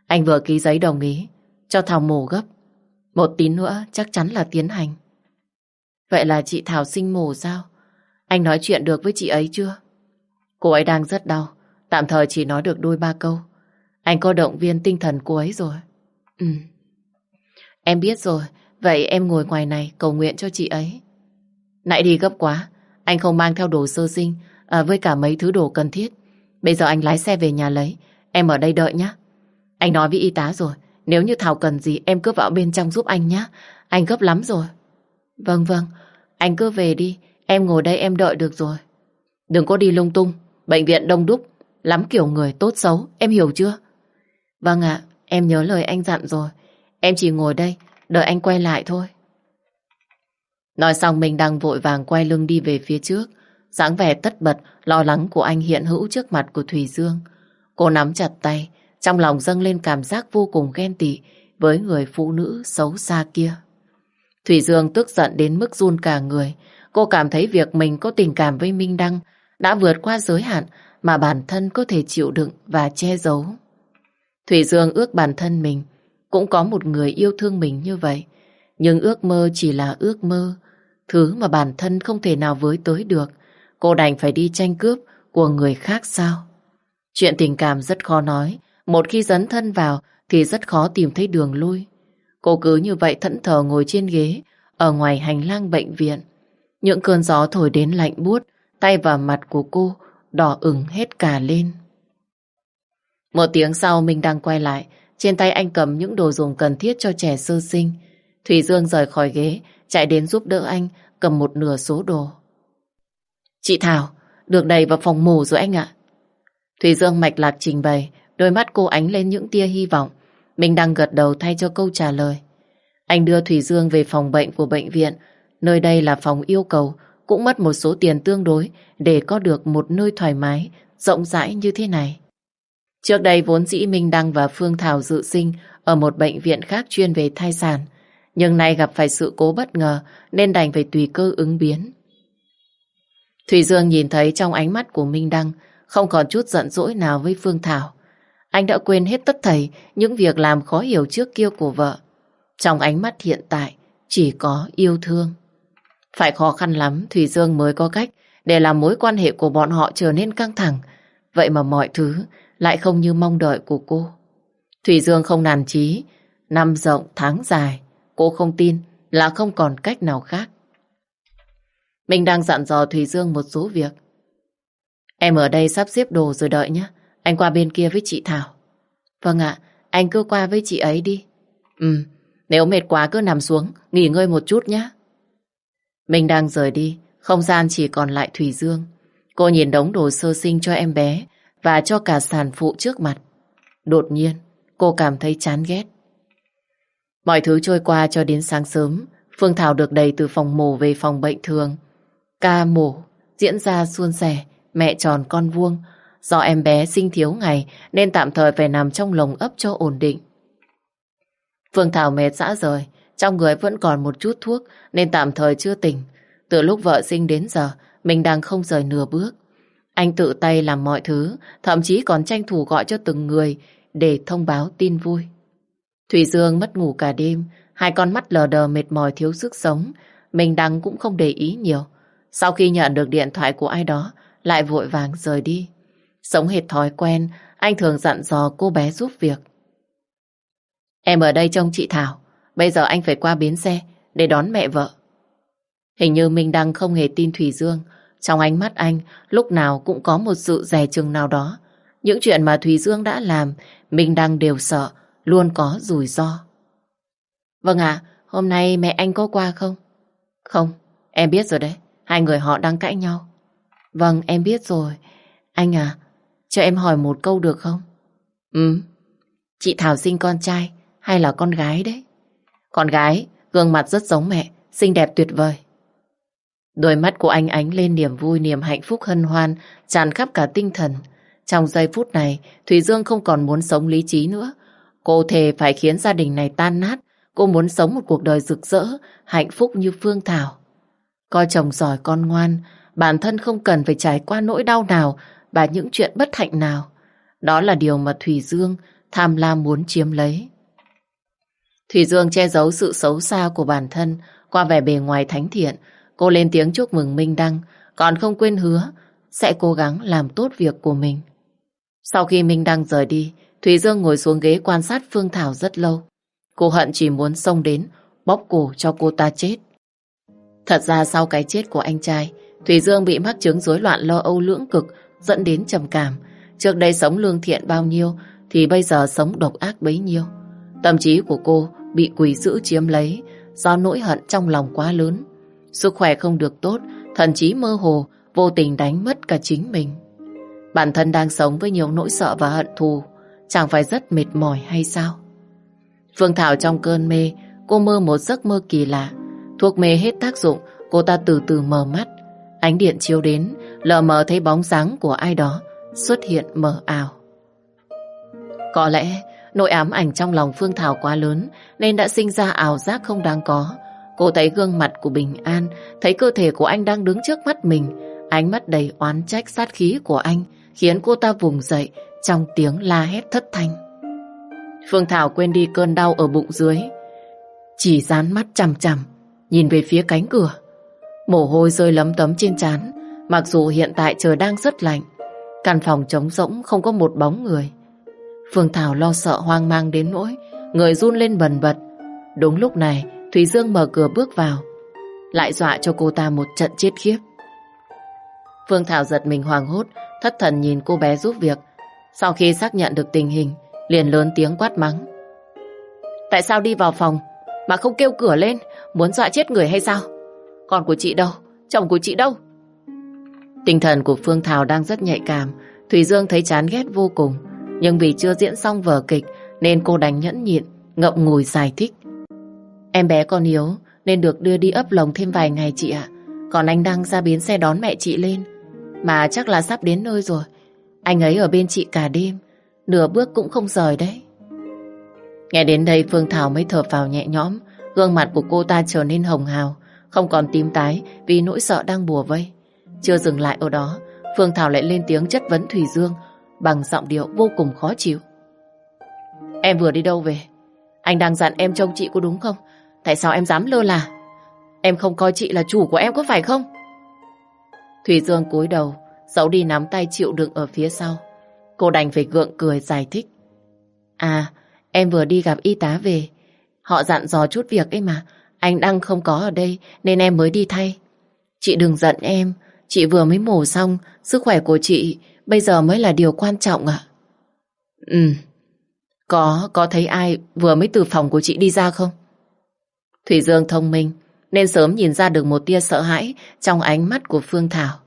Anh vừa ký giấy đồng ý cho Thảo mổ gấp. Một tín nữa chắc chắn là tiến hành. Vậy là chị Thảo sinh mổ sao? Anh nói chuyện được với chị ấy chưa? Cô ấy đang rất đau. Tạm thời chỉ nói được đôi ba câu. Anh có động viên tinh thần cô ấy rồi. Ừ. Em biết rồi. Vậy em ngồi ngoài này cầu nguyện cho chị ấy. Nãy đi gấp quá. Anh không mang theo đồ sơ sinh à, với cả mấy thứ đồ cần thiết. Bây giờ anh lái xe về nhà lấy. Em ở đây đợi nhé. Anh nói với y tá rồi. Nếu như Thảo cần gì, em cứ vào bên trong giúp anh nhé. Anh gấp lắm rồi. Vâng vâng. Anh cứ về đi. Em ngồi đây, em đợi được rồi. Đừng có đi lung tung. Bệnh viện đông đúc. Lắm kiểu người tốt xấu. Em hiểu chưa? Vâng ạ. em nhớ lời anh dặn rồi. Em chỉ ngồi đây. Đợi anh quay lại thôi. Nói xong mình đang vội vàng quay lưng đi về phía trước dáng vẻ tất bật, lo lắng của anh hiện hữu trước mặt của Thùy Dương. Cô nắm chặt tay, trong lòng dâng lên cảm giác vô cùng ghen tị với người phụ nữ xấu xa kia. Thủy Dương tức giận đến mức run cả người. Cô cảm thấy việc mình có tình cảm với Minh Đăng đã vượt qua giới hạn mà bản thân có thể chịu đựng và che giấu. Thủy Dương ước bản thân mình cũng có một người yêu thương mình như vậy. Nhưng ước mơ chỉ là ước mơ, thứ mà bản thân không thể nào với tới được. Cô đành phải đi tranh cướp của người khác sao? Chuyện tình cảm rất khó nói. Một khi dấn thân vào thì rất khó tìm thấy đường lui. Cô cứ như vậy thẫn thờ ngồi trên ghế ở ngoài hành lang bệnh viện. Những cơn gió thổi đến lạnh buốt, tay và mặt của cô đỏ ửng hết cả lên. Một tiếng sau mình đang quay lại, trên tay anh cầm những đồ dùng cần thiết cho trẻ sơ sinh. Thủy Dương rời khỏi ghế, chạy đến giúp đỡ anh cầm một nửa số đồ. Chị Thảo, được đầy vào phòng mổ rồi anh ạ. Thủy Dương mạch lạc trình bày, đôi mắt cô ánh lên những tia hy vọng. Mình đang gật đầu thay cho câu trả lời. Anh đưa Thủy Dương về phòng bệnh của bệnh viện. Nơi đây là phòng yêu cầu, cũng mất một số tiền tương đối để có được một nơi thoải mái, rộng rãi như thế này. Trước đây vốn dĩ Minh Đăng và Phương Thảo dự sinh ở một bệnh viện khác chuyên về thai sản. Nhưng nay gặp phải sự cố bất ngờ nên đành phải tùy cơ ứng biến. Thủy Dương nhìn thấy trong ánh mắt của Minh Đăng không còn chút giận dỗi nào với Phương Thảo. Anh đã quên hết tất thảy những việc làm khó hiểu trước kia của vợ. Trong ánh mắt hiện tại chỉ có yêu thương. Phải khó khăn lắm Thủy Dương mới có cách để làm mối quan hệ của bọn họ trở nên căng thẳng. Vậy mà mọi thứ lại không như mong đợi của cô. Thủy Dương không nản chí, năm rộng tháng dài, cô không tin là không còn cách nào khác. Mình đang dặn dò Thủy Dương một số việc. Em ở đây sắp xếp đồ rồi đợi nhé. Anh qua bên kia với chị Thảo. Vâng ạ, anh cứ qua với chị ấy đi. Ừ, nếu mệt quá cứ nằm xuống, nghỉ ngơi một chút nhé. Mình đang rời đi, không gian chỉ còn lại Thủy Dương. Cô nhìn đống đồ sơ sinh cho em bé và cho cả sản phụ trước mặt. Đột nhiên, cô cảm thấy chán ghét. Mọi thứ trôi qua cho đến sáng sớm, Phương Thảo được đầy từ phòng mổ về phòng bệnh thường. Ca mổ diễn ra suôn sẻ, mẹ tròn con vuông. Do em bé sinh thiếu ngày nên tạm thời phải nằm trong lồng ấp cho ổn định. Phương Thảo mệt dã rời, trong người vẫn còn một chút thuốc nên tạm thời chưa tỉnh. Từ lúc vợ sinh đến giờ, mình đang không rời nửa bước. Anh tự tay làm mọi thứ, thậm chí còn tranh thủ gọi cho từng người để thông báo tin vui. Thủy Dương mất ngủ cả đêm, hai con mắt lờ đờ mệt mỏi thiếu sức sống. Mình đang cũng không để ý nhiều. Sau khi nhận được điện thoại của ai đó, lại vội vàng rời đi. Sống hệt thói quen, anh thường dặn dò cô bé giúp việc. Em ở đây trông chị Thảo, bây giờ anh phải qua bến xe để đón mẹ vợ. Hình như Minh Đăng không hề tin Thủy Dương, trong ánh mắt anh lúc nào cũng có một sự dè chừng nào đó. Những chuyện mà Thùy Dương đã làm, Minh Đăng đều sợ, luôn có rủi ro. Vâng ạ, hôm nay mẹ anh có qua không? Không, em biết rồi đấy, hai người họ đang cãi nhau. Vâng, em biết rồi. Anh à, cho em hỏi một câu được không? Ừ, chị Thảo sinh con trai hay là con gái đấy? Con gái, gương mặt rất giống mẹ, xinh đẹp tuyệt vời. Đôi mắt của anh ánh lên niềm vui, niềm hạnh phúc hân hoan, tràn khắp cả tinh thần. Trong giây phút này, Thủy Dương không còn muốn sống lý trí nữa. Cô thề phải khiến gia đình này tan nát. Cô muốn sống một cuộc đời rực rỡ, hạnh phúc như Phương Thảo. Coi chồng giỏi con ngoan, bản thân không cần phải trải qua nỗi đau nào và những chuyện bất hạnh nào. Đó là điều mà Thủy Dương tham lam muốn chiếm lấy. Thủy Dương che giấu sự xấu xa của bản thân qua vẻ bề ngoài thánh thiện, Cô lên tiếng chúc mừng Minh Đăng, còn không quên hứa sẽ cố gắng làm tốt việc của mình. Sau khi Minh Đăng rời đi, thủy Dương ngồi xuống ghế quan sát Phương Thảo rất lâu. Cô hận chỉ muốn xông đến, bóp cổ cho cô ta chết. Thật ra sau cái chết của anh trai, Thủy Dương bị mắc chứng rối loạn lo âu lưỡng cực, dẫn đến trầm cảm. Trước đây sống lương thiện bao nhiêu, thì bây giờ sống độc ác bấy nhiêu. Tâm trí của cô bị quỷ dữ chiếm lấy, do nỗi hận trong lòng quá lớn. Sức khỏe không được tốt, thậm chí mơ hồ, vô tình đánh mất cả chính mình. Bản thân đang sống với nhiều nỗi sợ và hận thù, chẳng phải rất mệt mỏi hay sao? Phương Thảo trong cơn mê, cô mơ một giấc mơ kỳ lạ. Thuốc mê hết tác dụng, cô ta từ từ mở mắt. Ánh điện chiếu đến, lờ mờ thấy bóng dáng của ai đó xuất hiện mờ ảo. Có lẽ nỗi ám ảnh trong lòng Phương Thảo quá lớn nên đã sinh ra ảo giác không đáng có. Cô thấy gương mặt của Bình An, thấy cơ thể của anh đang đứng trước mắt mình. Ánh mắt đầy oán trách sát khí của anh khiến cô ta vùng dậy trong tiếng la hét thất thanh. Phương Thảo quên đi cơn đau ở bụng dưới. Chỉ dán mắt chằm chằm, nhìn về phía cánh cửa. Mồ hôi rơi lấm tấm trên trán, mặc dù hiện tại trời đang rất lạnh. Căn phòng trống rỗng không có một bóng người. Phương Thảo lo sợ hoang mang đến nỗi, người run lên bần bật. Đúng lúc này, Thủy Dương mở cửa bước vào Lại dọa cho cô ta một trận chết khiếp Phương Thảo giật mình hoàng hốt Thất thần nhìn cô bé giúp việc Sau khi xác nhận được tình hình liền lớn tiếng quát mắng. Tại sao đi vào phòng mà không kêu cửa lên, muốn dọa chết người hay sao? Con của chị đâu? Chồng của chị đâu? Tinh thần của Phương Thảo đang rất nhạy cảm, Thủy Dương thấy chán ghét vô cùng. Nhưng vì chưa diễn xong vở kịch nên cô đành nhẫn nhịn, ngậm ngùi giải thích. Em bé còn yếu nên được đưa đi ấp lồng thêm vài ngày chị ạ. Còn anh đang ra bến xe đón mẹ chị lên. Mà chắc là sắp đến nơi rồi. Anh ấy ở bên chị cả đêm, nửa bước cũng không rời đấy. Nghe đến đây Phương Thảo mới thở vào nhẹ nhõm, gương mặt của cô ta trở nên hồng hào, không còn tím tái vì nỗi sợ đang bùa vây. Chưa dừng lại ở đó, Phương Thảo lại lên tiếng chất vấn Thủy Dương bằng giọng điệu vô cùng khó chịu. Em vừa đi đâu về? Anh đang dặn em trông chị có đúng không? Tại sao em dám lơ là? Em không coi chị là chủ của em có phải không? Thủy Dương cúi đầu, dẫu đi nắm tay chịu đựng ở phía sau. Cô đành phải gượng cười giải thích. À, em vừa đi gặp y tá về. Họ dặn dò chút việc ấy mà. Anh Đăng không có ở đây nên em mới đi thay. Chị đừng giận em. Chị vừa mới mổ xong. Sức khỏe của chị bây giờ mới là điều quan trọng ạ. Ừ. Có, có thấy ai vừa mới từ phòng của chị đi ra không? Thủy Dương thông minh nên sớm nhìn ra được một tia sợ hãi trong ánh mắt của Phương Thảo.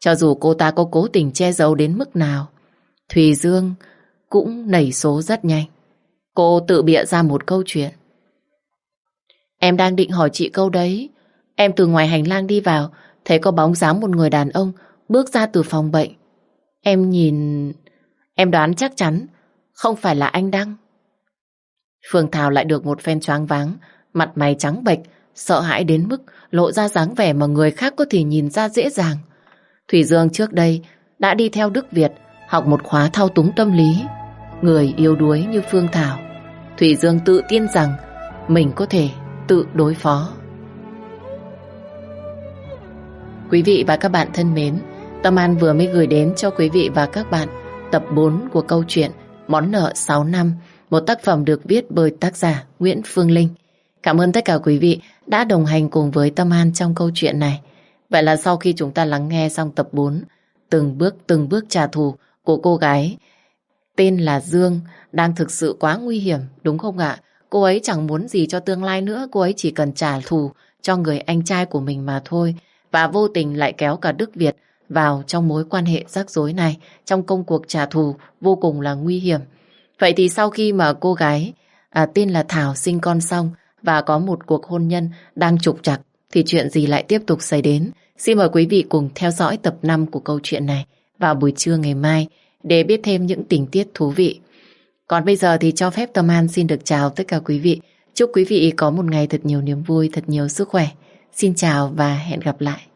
Cho dù cô ta có cố tình che giấu đến mức nào, Thùy Dương cũng nảy số rất nhanh. Cô tự bịa ra một câu chuyện. Em đang định hỏi chị câu đấy. Em từ ngoài hành lang đi vào, thấy có bóng dáng một người đàn ông bước ra từ phòng bệnh. Em nhìn... Em đoán chắc chắn không phải là anh Đăng. Phương Thảo lại được một phen choáng váng, mặt mày trắng bệch, sợ hãi đến mức lộ ra dáng vẻ mà người khác có thể nhìn ra dễ dàng. Thủy Dương trước đây đã đi theo Đức Việt học một khóa thao túng tâm lý. Người yếu đuối như Phương Thảo, Thủy Dương tự tin rằng mình có thể tự đối phó. Quý vị và các bạn thân mến, Tâm An vừa mới gửi đến cho quý vị và các bạn tập 4 của câu chuyện Món nợ 6 năm, một tác phẩm được viết bởi tác giả Nguyễn Phương Linh. Cảm ơn tất cả quý vị đã đồng hành cùng với Tâm An trong câu chuyện này. Vậy là sau khi chúng ta lắng nghe xong tập 4, từng bước từng bước trả thù của cô gái tên là Dương đang thực sự quá nguy hiểm, đúng không ạ? Cô ấy chẳng muốn gì cho tương lai nữa, cô ấy chỉ cần trả thù cho người anh trai của mình mà thôi. Và vô tình lại kéo cả Đức Việt vào trong mối quan hệ rắc rối này, trong công cuộc trả thù vô cùng là nguy hiểm. Vậy thì sau khi mà cô gái à, tên là Thảo sinh con xong và có một cuộc hôn nhân đang trục trặc thì chuyện gì lại tiếp tục xảy đến? Xin mời quý vị cùng theo dõi tập 5 của câu chuyện này vào buổi trưa ngày mai để biết thêm những tình tiết thú vị. Còn bây giờ thì cho phép Tâm An xin được chào tất cả quý vị. Chúc quý vị có một ngày thật nhiều niềm vui, thật nhiều sức khỏe. Xin chào và hẹn gặp lại.